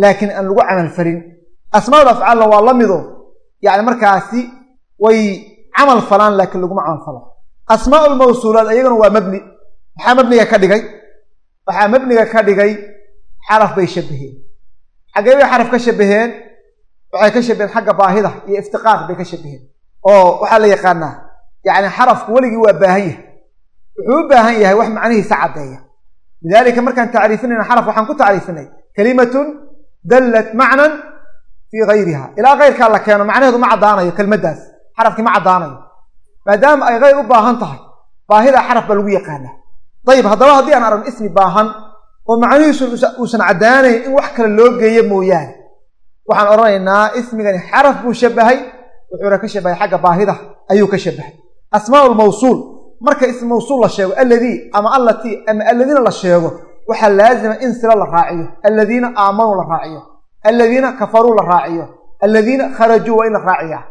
[SPEAKER 1] laakiin aan lagu camal farin. Asmaul afcaalna waa la mido. Yani markaasi way camal falaan laakiin laguma camal falo. Asmaa lmawsuulaat iyaguna waa mabni. Maxaa mabniga ka dhigay? Waxaa mabniga ka dhigay xaraf bay shabaheen. Xaggee bay xaraf ka shabaheen? Waxay ka shabaheen xagga baahida iyo iftiqaar bay ka shabaheen. Oo waxaa la yaqaanaa yacni xarafku weligii waa baahan yahay wuxuu u baahan yahay wax macnihiisa caddeeya. Lidaalika markaan tacriifinayna xaraf waxaan ku tacriifinay. Kalimatun dallat macnan fii gayriha. Ilaa keyrkaa la keeno macnaheedu ma caddaanayo kelmaddaas. Xarafkii ma caddaanayo. Maadaama ay keyr u baahan tahay baahida xaraf baa lagu yaqaanaa. Dayib haddaba haddii aan aragno ismi baahan oo macnihiisu uusan caddaanayn in wax kale loo geeyo mooyaane. Waxaan odhanaynaa ismigani xaraf buu shabahay wuxuuna ka shabahay xagga baahida ayuu ka shabahay asmaa marka ism mawsuul la sheego alladii ama allatii ama alladiina la sheego waxaa laazima in sila la raaciyo alladiina aamanuu la raaciyo alladiina kafaruu la raaciyo alladiina kharajuu waa in la raaciyaa.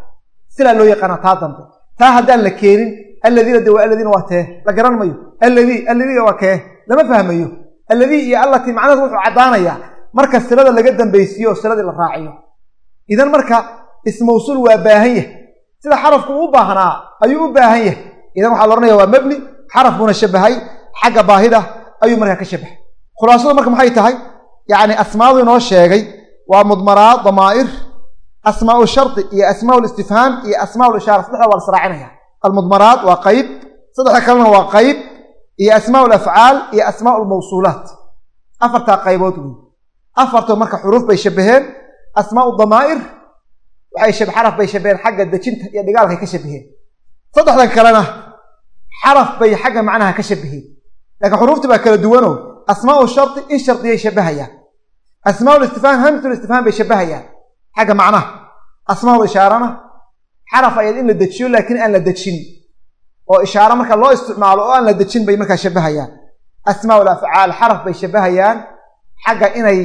[SPEAKER 1] Silaa loo yaqaana taa dambe. Taa haddaan la keenin alladiina de waa alladiina waa tee la garan mayo. Alladii alladiina waa kee lama fahmayo. Alladii iyo allatii macnaheedu wuxuu caddaanayaa. Marka silada laga dambaysiiyo oo siladii la raaciyo. Idan marka ismawsuul waa baahan yahay. Sida xarafku u baahnaa ayuu u baahan yahay idan waxaa la waa mebni xaraf buuna shabahay xagga baahida ayuu markaa ka shabahay. Khulaasadu marka maxay tahay? Yacni asmaadu inoo sheegay waa mudmaraad damaa'ir asmaau shardi iyo asmaa listifhaam iyo asmaa lishaara saddexda waa lasraacinaya almudmaraad waa qayb saddexda kalena waa qayb iyo asmaa lafcaal iyo asmaa lmawsuulaat afartaa qaybood wey afarto marka xuruuf bay shabaheen asmaa damaa'ir waxay xaraf bay shabaheen xagga dejinta iyo dhigaalkay ka shabaheen. Saddexdan kalena xaraf bay xagga macnaha ka shabaheen laakiin xuruuftii baa kala duwanoo asmaau shardi in shardiyay shabahayaan asmaa listifhaam hamsul istifhaam bay shabahayaan xagga macnaha asmaa ishaarana xaraf ayaad in la dejiyo laakiin aan la dejin. Oo ishaaro marka loo isticmaalo oo aan la dejin bay markaa shabahayaan asmaa afcaal xaraf bay shabahayaan xagga inay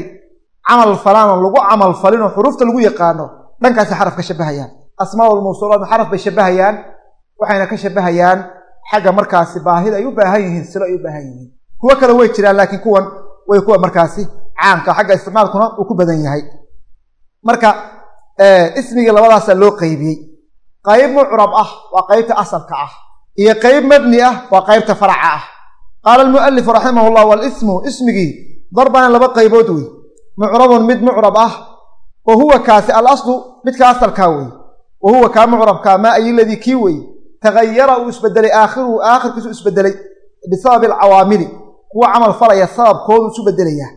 [SPEAKER 1] camal falaan oo lagu camal falin oo xuruufta lagu yaqaano dhankaasi xaraf ka shabahayaan asmaa lmawsuulaatna xaraf bay shabahayaan waxayna ka shabahayaan xagga markaasi baahida ay u baahan yihiin silo ay u baahan yihiin. Kuwo kale way jiraan laakiin kuwan way kuwa markaasi caamka xagga isticmaalkuna uu ku badan yahay. Marka ismigii labadaasaa loo qaybiyey. Qayb mucrab ah waa qaybta asalka ah iyo qayb mabni ah waa qaybta faraca ah. Qaala almu'alifu raximah llah walismu ismigii darbana laba qaybood wey mucrabun mid mucrab ah wa huwa kaasi alaslu midka asalkaa wey wa huwa kaa mucrabkaa maa ay ladii kii wey tagayara uu isbedelay aakhiruhu aakhirkiisu isbedelay bisababi alcawaamili kuwa camal falaya sababkoodu isu bedelayaa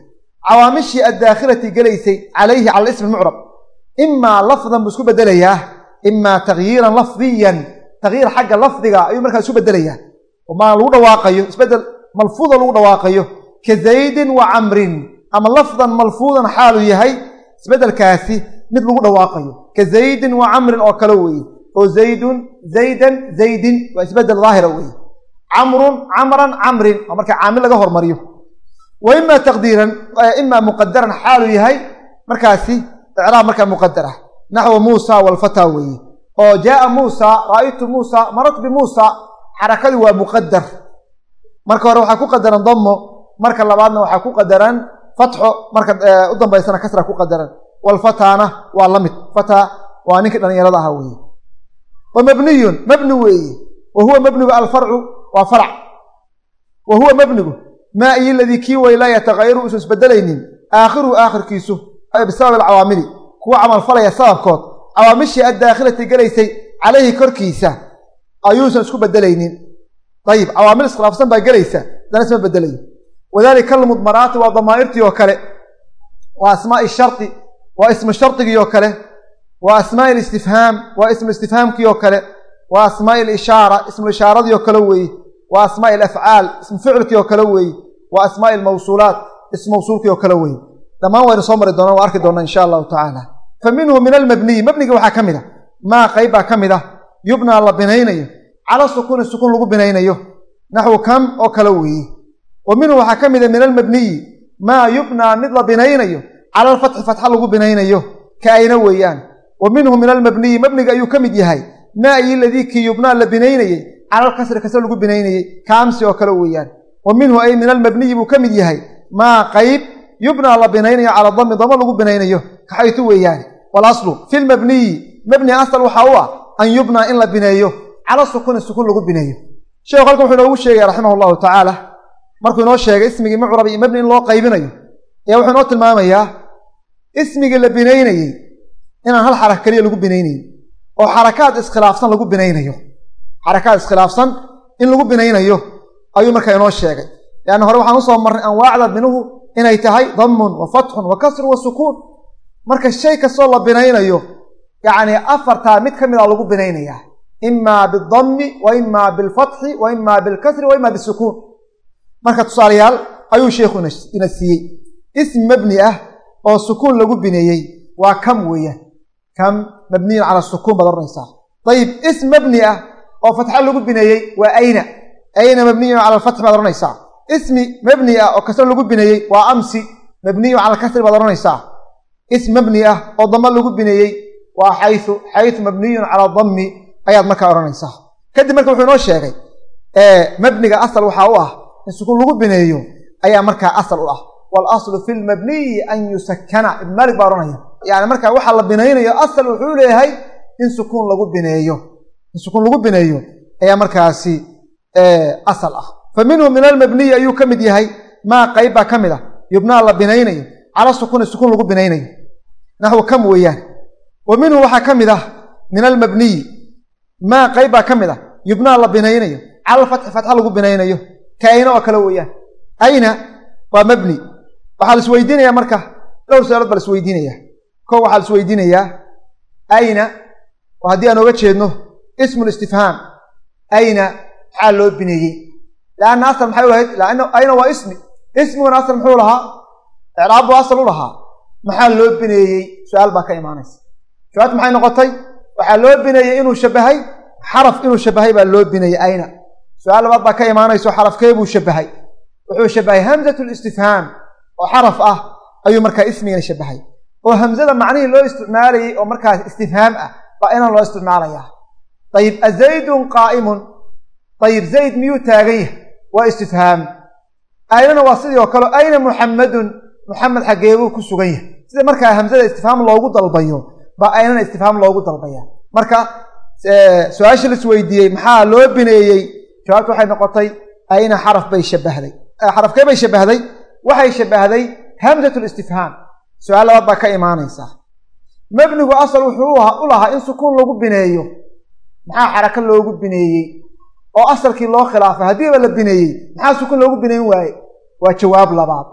[SPEAKER 1] cawaamishii addaakhilati gelaysay calayhi cala ismi mucrab imaa lafdan buu isku bedelayaa imaa takyiiran lafdiyan takyiir xagga lafdiga ayuu markaa isu bedelayaa maa lagu dhawaaqayo isbeddel malfuuda lagu dhawaaqayo ka zaydin wa camrin ama lafdan malfuudan xaalu yahay isbedelkaasi mid lagu dhawaaqayo ka zaydin wa camrin oo kale weeye oo zaydun zaydan zaydin waa isbeddel daahira weeye camrun camran camrin oo marka caamil laga hormariyo wa taqdiiran imaa muqadaran xaalu yahay markaasi icraab markaa muqadar ah naxwa muusa walfataa weeye oo jaaa muusa ra'aytu muusa marat bimuusa xarakadii waa muqadar marka hore waxaa ku qadaran dammo marka labaadna waxaa ku qadaran fatxo marka u dambaysana kasra ku qadaran walfataana waa la mid fataa waa ninkii dhallinyarada ahaa weeye wa mabniyun mabni weeye wa huwa mabnigu alfarcu waa farac. Wa huwa mabnigu maa iyo ladii kii way laa yatakayaru uusan isbedelaynin aakhiruhu aakhirkiisu bisabab alcawaamili. Kuwa camal falaya sababkood cawaamishii addaakhilati gelaysay calayhi korkiisa ayuusan isku bedelaynin ayib cawaamil iskhilaafsan baa gelaysa dana isma bedelayo wadalika almudmaraati waa damaa'irtii oo kale. Waa asmaai shardi waa ismu shardigii oo kale waa asmaai listifhaam waa ismu istifhaamkii oo kale. Waa asmaai lishaara ismu ishaaradii oo kale weeye waa asmaai alafcaal ismu ficilkii oo kale weeye waa asmaai almawsuulaat ismu mawsuulkii oo kale weeye dhammaan waynu soo mari doonaan waa arki doonaa insha allahu tacaala. Fa minhu min almabniyi mabniga waxaa ka mid a. Maa qayb baa ka mid ah yubnaa la binaynayo. Cala sukuuni sukuun lagu binaynayo. Naxwu kam oo kale weeye wa minhu waxaa ka mid a min almabniyi maa yubnaa mid la binaynayo. Cala alfatxi fatxa lagu binaynayo. Ka ayna weeyaan wa minhu min almabniyi mabniga ayuu ka mid yahay. Maa iyo ladii kii yubnaa la binaynayey cala alkasri kasre lagu binaynayey kaamsi oo kale weeyaan. Wa minhu ay min almabniyi buu ka mid yahay. Maa qayb yubnaa la binaynayo cala dami damo lagu binaynayo. Kaxaytu weeyaane walaslu fi lmabniyi mabni asal waxaa u ah an yubnaa in la bineeyo. Cala sukuuni sukuun lagu bineeyo. Sheekhu halkan wuxuu inoogu sheegaya raximah llahu tacaala markuu inoo sheegay ismigii mucrab iyo mabni in loo qaybinayo ayaa wuxuu inoo tilmaamayaa ismigii la binaynayey inaan hal xaraka keliya lagu binaynayn oo xarakaad iskhilaafsan lagu binaynayo. Xarakaad iskhilaafsan in lagu binaynayo ayuu markaa inoo sheegay. Leanna hore waxaan u soo marnay anwaacda binuhu inay tahay damun wa fatxun wa kasrun wa sukuun. Marka shay kastoo la binaynayo yacni afartaa mid ka mid a lagu binaynayaa. Imaa bidammi wa imaa bilfatxi wa imaa bilkasri wa imaa bisukuun marka tusaalayaal ayuu sheikhu ina siiyey ism mabni ah oo sukuun lagu bineeyey waa kam weeyaan kam mabniyun cala sukuun baad oranaysaa ayib ism mabni ah oo fatxo lagu bineeyey waa ayna. Ayna mabniyun cala alfatxi baad ohanaysaa ismi mabni ah oo kasro lagu bineeyey waa amsi. Mabniyun cala alkasri baad ohanaysaa ism mabni ah oo damo lagu bineeyey waa xayu xayu mabniyun cala dammi. Ayaad markaa odhanaysaa kadib marka wuxuu inoo sheegay mabniga asal waxaa u ah in sukuun lagu bineeyo ayaa markaa asal u ah. Walaslu fi lmabniyi an yusakana ibn maalik baa odhanaya yani markaa waxaa la binaynayo asal wuxuu leeyahay in sukuun lagu bineeyo. In sukuun lagu bineeyo ayaa markaasi asal ah. Fa minhu min almabniyi ayuu ka mid yahay. Maa qayb baa ka mid ah. Yubnaa la binaynayo. Cala sukuuni sukuun lagu binaynayo. Naxwu kam weeyaan. Wa minhu waxaa ka mid ah min almabniyi. Maa qayb baa ka mid ah. Yubnaa la binaynayo. Cala alfatxi fatxa lagu binaynayo. Ka ayna oo kale weeyaan. Ayna waa mabni. Waxaa la isweydiinayaa marka. Dhowr su'aalood baa la isweydiinayaa ko waxaa isweydiinayaa ayna oo haddii aan oga jeedno ismu listifhaam ayna maxaa loo bineeyey? Laanna asal maxay lahayd? Ayna waa ismi. Ismiguna asal muxuu lahaa? Icraab buu asal u lahaa. Maxaa loo bineeyey? Su'aal baa ka imaanaysa. Su'aaltu maxay noqotay? Waxaa loo bineeyey inuu shabahay xaraf inuu shabahay baa loo bineeyey ayna. Su'aal labaad baa ka imaanayso xarafkee buu shabahay. Wuxuu shabahay hamzat listifhaam oo xaraf ah ayuu markaa ismigana shabahay oo hamzada macnihii loo isticmaalayey oo markaas istifhaam ah baa inaan loo isticmaalayaa ayib azaydun qaa'imun. Ayib zayd miyuu taagan yahay? Waa istifhaam. Aynana waa sidii oo kale ayna muxammadun muxamed xaggeebuu ku sugan yahay. Sida markaa hamzada istifhaam loogu dalbayo baa aynana istifhaam loogu dalbaya. Marka su'aasha la isweydiiyey maxaa loo bineeyey? Jawaabtu waxay noqotay ayna xaraf bay shabahday. Xarafkee bay shabahday? Waxay shabahday hamzat listifhaam su'aal labaad baa ka imaanaysa mabnigu asal wuxuu u lahaa in sukuun lagu bineeyo. Maxaa xaraka loogu bineeyey? Oo asalkii loo khilaafay haddiiba la bineeyey maxaa sukuun loogu bineyn waaye? Waa jawaab labaad.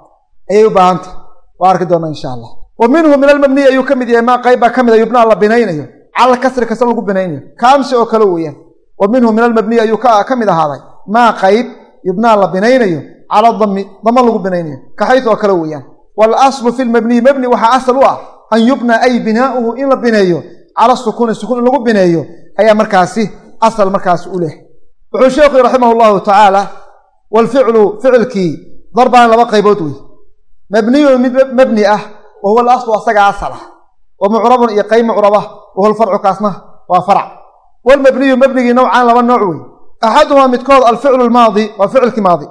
[SPEAKER 1] Ayay u baahantah waa arki doona insha allah wa minhu min almabniyi ayuu ka mid yahay. Maa qayb baa ka mid a yubnaa la binaynayo. Cala kasri kasra lagu binaynayo. Kaamsi oo kale weeyaan. Wa minhu min almabniyi ayuu ka mid ahaaday. Maa qayb yubnaa la binaynayo. Cala dami dama lagu binaynayo. Ka xays oo kale weeyaan waalaslu fi lmabniyi mabni waxaa asal u ah an yubna ay binaauhu in la bineeyo cala sukuuni sukuun lagu bineeyo ayaa markaasi asal markaasi u leh. Wuxuu sheekhu raximah llahu tacaala waalficlu ficilkii darbaan laba qaybood wey mabniyun mid mabni ah wa huwa alaslu asagaa asal ah wa mucrabun iyo qayb mucraba wahuwa alfarcu kaasna waa farc waalmabniyu mabnigii nowcaan laba nooc wey axaduhaa midkood alficlu lmaadi waa ficilkii maadi.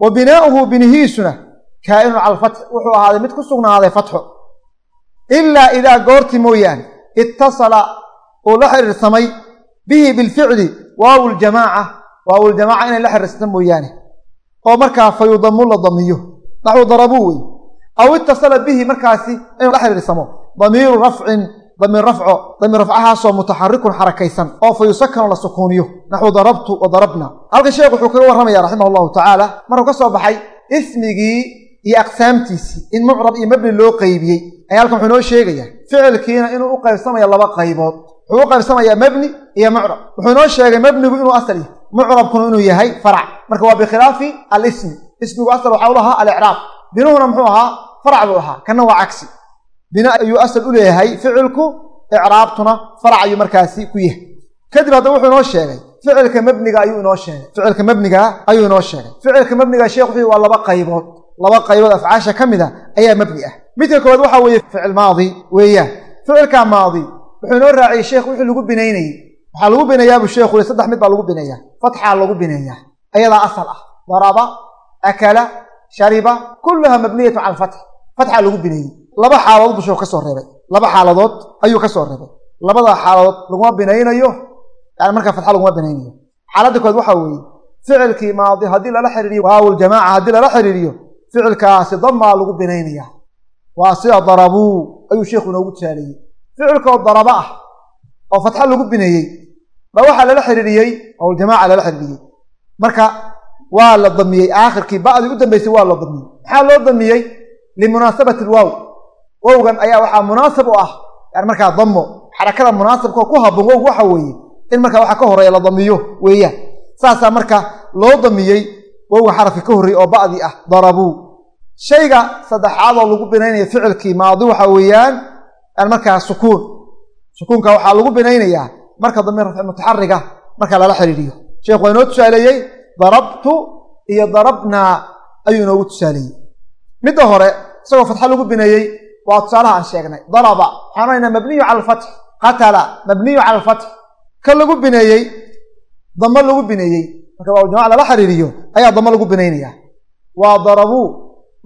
[SPEAKER 1] Wa binaauhu binihiisuna kaa'inun cala alfatxi wuxuu ahaaday mid ku sugnaaday fatxo ilaa idaa goorti mooyaane ittasala uu la xiriirsamay bihi bilficli waawu ljamaaca waawu inay la xiriirsata mooyaane. Oo markaa fa yudamu la damiyo. Naxwu darabuu wey aw itasala bihi markaasi inuu la xiriirsamo. Damiiru rafcin damiir rafco damiir rafcahaasoo mutaxarikun xarakaysan. Oo fa yusakanu la sukuuniyo. Naxwu darabtu wa darabna. Halka sheekh wuxuu kaga warramaya raximah allahu tacaala. Markuu ka soo baxay ismigii iyo aqsaamtiisii in mucrab iyo mabni loo qeybiyey ayaa halkan wuxuu inoo sheegaya ficilkiina inuu u qaybsamaya laba qaybood. Wuxuu u qaybsamayaa mabni iyo mucrab. Wuxuu inoo sheegay mabnigu inuu asal yahay mucrabkuna inuu yahay farac. Marka waa bikhilaafi alismi. Ismigu asal waxaa u lahaa alicraab binuhuna muxuu ahaa farac buu ahaa kanna waa cagsi. Bina ayuu asal u leeyahay ficilku icraabtuna farac ayuu markaasi ku yahay. Kadib hadda wuxuu inoo sheegay ficilka mabniga ayuu inoo sheegay. Ficilka mabniga ayuu inoo sheegay. Ficilka mabniga sheekh wuxuu waa laba qaybood laba qaybood afcaasha ka mid a ayaa mabni ah. Midka koowaad waxaa weeye ficil maadi weeyaan. Ficilka maadi wuxuu inoo raaciyey sheekh wixii lagu binaynayey. Waxaa lagu binayaabuu sheekhu saddex mid baa lagu bineeyaa fatxaa lagu bineeyaa ayadaa asal ah. Daraba akala shariba kulluha mabniyatu cala alfatx fatxaa lagu bineeyey laba xaaladood buu sheekhu ka soo reebay. Laba xaaladood ayuu ka soo reebay. Labada xaaladood laguma binaynayo. Yani markaa fatxa laguma binaynayo. Xaaladda kood waxaa weeye ficilkii maadi haddii lala xiriiriyo waawu ljamaaca haddii lala xiriiriyo ficilkaasi damaa lagu binaynaya waa sida darabuu ayuu sheekhu inoogu tusaaleeyey ficilka oo daraba ah oo fatxo lagu bineeyey ba waxaa lala xidhiiriyey owljamaaca lala xidhiiriyey marka waa la damiyey. Aakhirkii ba'dii u dambaysay waa la damiyey. Maxaa loo damiyey? Limunaasabati lwaaw. Wowgan ayaa waxaa munaasab u ah yani markaa damo xarakada munaasabka oo ku habboon wowg waxa weeye in markaa waxa ka horreeya la damiyo weeyaan saasaa marka loo damiyey wowga xarafka ka horreeyey oo ba'dii ah darabuu. Shayga saddexaad oo lagu binaynaya ficilkii maadi waxa weeyaan markaa sukuun. Sukuunka waxaa lagu binaynayaa marka damiir rafci mutaxariga marka lala xidhiiriyo sheekhu waa inoo tusaaleeyey darabtu iyo darabnaa ayuu inoogu tusaaleeyey. Midda hore isagoo fatxo lagu bineeyey waa tusaalaha aan sheegnay. Daraba waxaan onaynaa mabniyu cala alfatx qatala mabniyu cala alfatx ka lagu bineeyey damo lagu bineeyey marka waa jamac lala xiriiriyo ayaa damo lagu binaynaya waa darabuu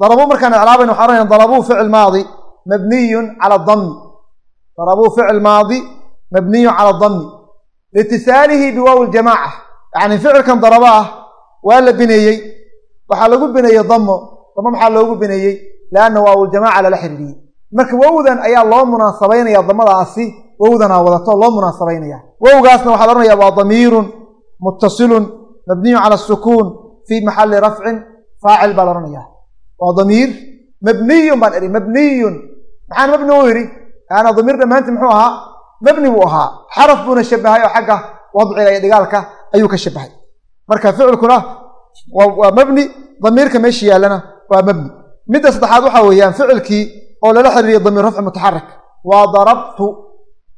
[SPEAKER 1] darabuu markaan iclaabayna waxaan onaynaa darabuu ficil maadi mabniyun cala dami darabuu ficil maadi mabniyun cala dami liitisaalihi biwaawi ljamaaca. Yacni ficilkan darabo ah waa la bineeyey waxaa lagu bineeyey damo damo maxaa loogu bineeyey lianna waawuljamaaca lala xiriiriyey. Marka wowdan ayaa loo munaasabaynaya damadaasi wowdanaa wadato loo munaasabaynaya wowgaasna waxaa la odhanaya waa damiirun muttasilun mabniyun cala asukuun fii maxalli rafcin faacil baa la odhanaya waa damiir mabniyun baan idhi mabniyun maxaan mabni u yidhi yaana damiir dhammaantii muxuu ahaa mabni buu ahaa xaraf buuna shabahay oo xagga wadciga iyo dhigaalka ayuu ka shabahay marka ficilkuna waa mabni damiirka meesha yaallana waa mabni midda saddexaad waxaa weeyaan ficilkii oo lala xiriiriya damiir rafci mutaxarik waa darabtu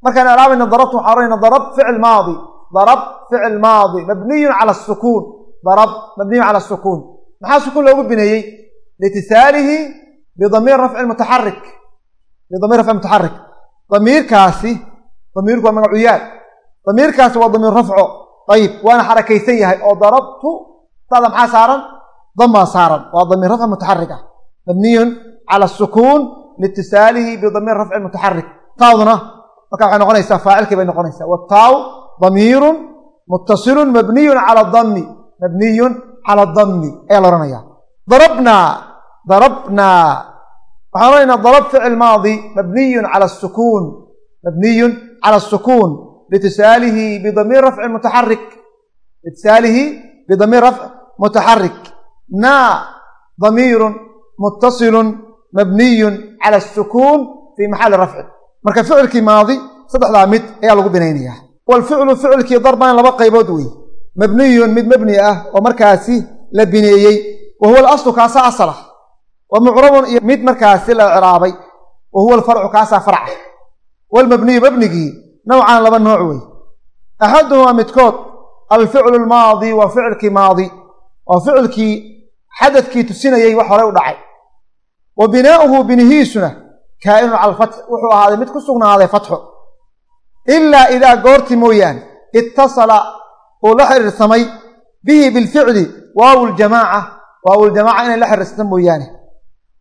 [SPEAKER 1] markaan alaabayna darabtu waxaan ohanayna darab ficil maadi darab ficil maadi mabniyun cala asukuun darab mabniyun cala asukuun maxaa sukuun loogu bineeyey? Liitisaalihi bidamiir rafci mutaxarik bidamiir rafci mutaxarik damiirkaasi damiirku waa magacuyaal damiirkaasi waa damiir rafco. Ayib waana xarakaysan yahay oo darabtu taada maxaa saaran? Damaa saaran. Waa damiir rafci mutaxarik ah. Mabniyun cala asukuun liitisaalihi bidamiir rafci mutaxarik taaduna marka waxay noqonaysaa faacilkii bay damiirun muttasilun mabniyun cala dami mabniyun cala dami ayaa la odhanaya darabnaa darabnaa waxaan odhanaynaa darab ficil maadi mabniyun cala asukuun mabniyun cala asukuun liitisaalihi bidamiir rafci mutaxarik liitisaalihi bidamiir rafc mutaxarik naa damiirun muttasilun mabniyun cala asukuun fii maxalli rafcin marka ficilkii maadi saddexdaa mid ayaa lagu binaynaya walficlu ficilkii darban laba qaybood wey mabniyun mid mabni ah oo markaasi la bineeyey wa huwa alaslu kaasaa asala wa mucrabun iyo mid markaasi la icraabay wa huwa alfarcu kaasaa farca walmabniyu mabnigii nowcan laba nooc wey axaduhumaa midkood alficlu lmaadi waa ficilkii maadi waa ficilkii xadadkii tusinayey wax horey u dhacay. Wa binaa'uhu binihiisuna kaa'inun cala alfatx wuxuu ahaaday mid ku sugnaaday fatxo ilaa idaa goorti mooyaane ittasala uu la xiriirsamay bihi bilficli waawu ljamaaca waawu ljamaaca inay la xiriirsata mooyaane.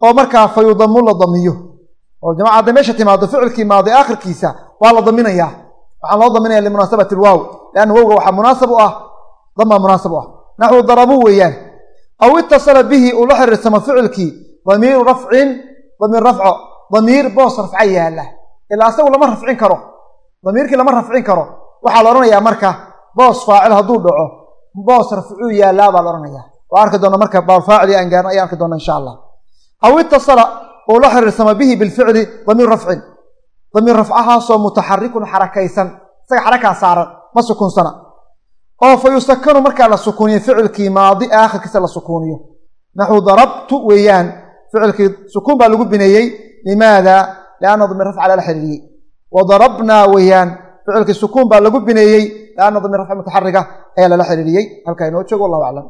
[SPEAKER 1] Oo markaa fa yudamu la damiyo. Waawljamaca hadday meesha timaado ficilkii maadi aakhirkiisa waa la daminayaa waxaa loo daminaya limunaasabati lwaaw lianna wowga waxaa munaasab u ah damaa munaasab u ah. Naxwu darabuu weeyaan. Aw itasala bihi uu la xiriirsamo ficilkii damiiru rafcin damiir rafco damiir boos rafca yaalla. Ilaa asagu lama rafcin karo damiirkii lama rafcin karo. Waxaa la odhanayaa marka boos faacil hadduu dhaco boos rafcuu yaallaa baa la odhanaya waa arki doona marka baalfaacili aan gaarno ayaan arki doona insha allah aw itasala uu la xiriirsamo bihi bilficli damiir rafcin. Damiir rafcahaasoo mutaxarikun xarakaysan. Isaga xarakaa saaran ma sukuunsana. Oo fa yusakanu markaa la sukuuniyo ficilkii maadi aakhirkiisa la sukuuniyo naxwu darabtu weeyaan ficilkii sukuun baa lagu bineeyey. Limaada? Lianna damiir rafca lala xiriiriyey wa darabnaa weeyaan ficilkii sukuun baa lagu bineeyey lianna damiir rafca mutaxariga ayaa lala xiriiriyey halkaa inoo joogo wallahu aclam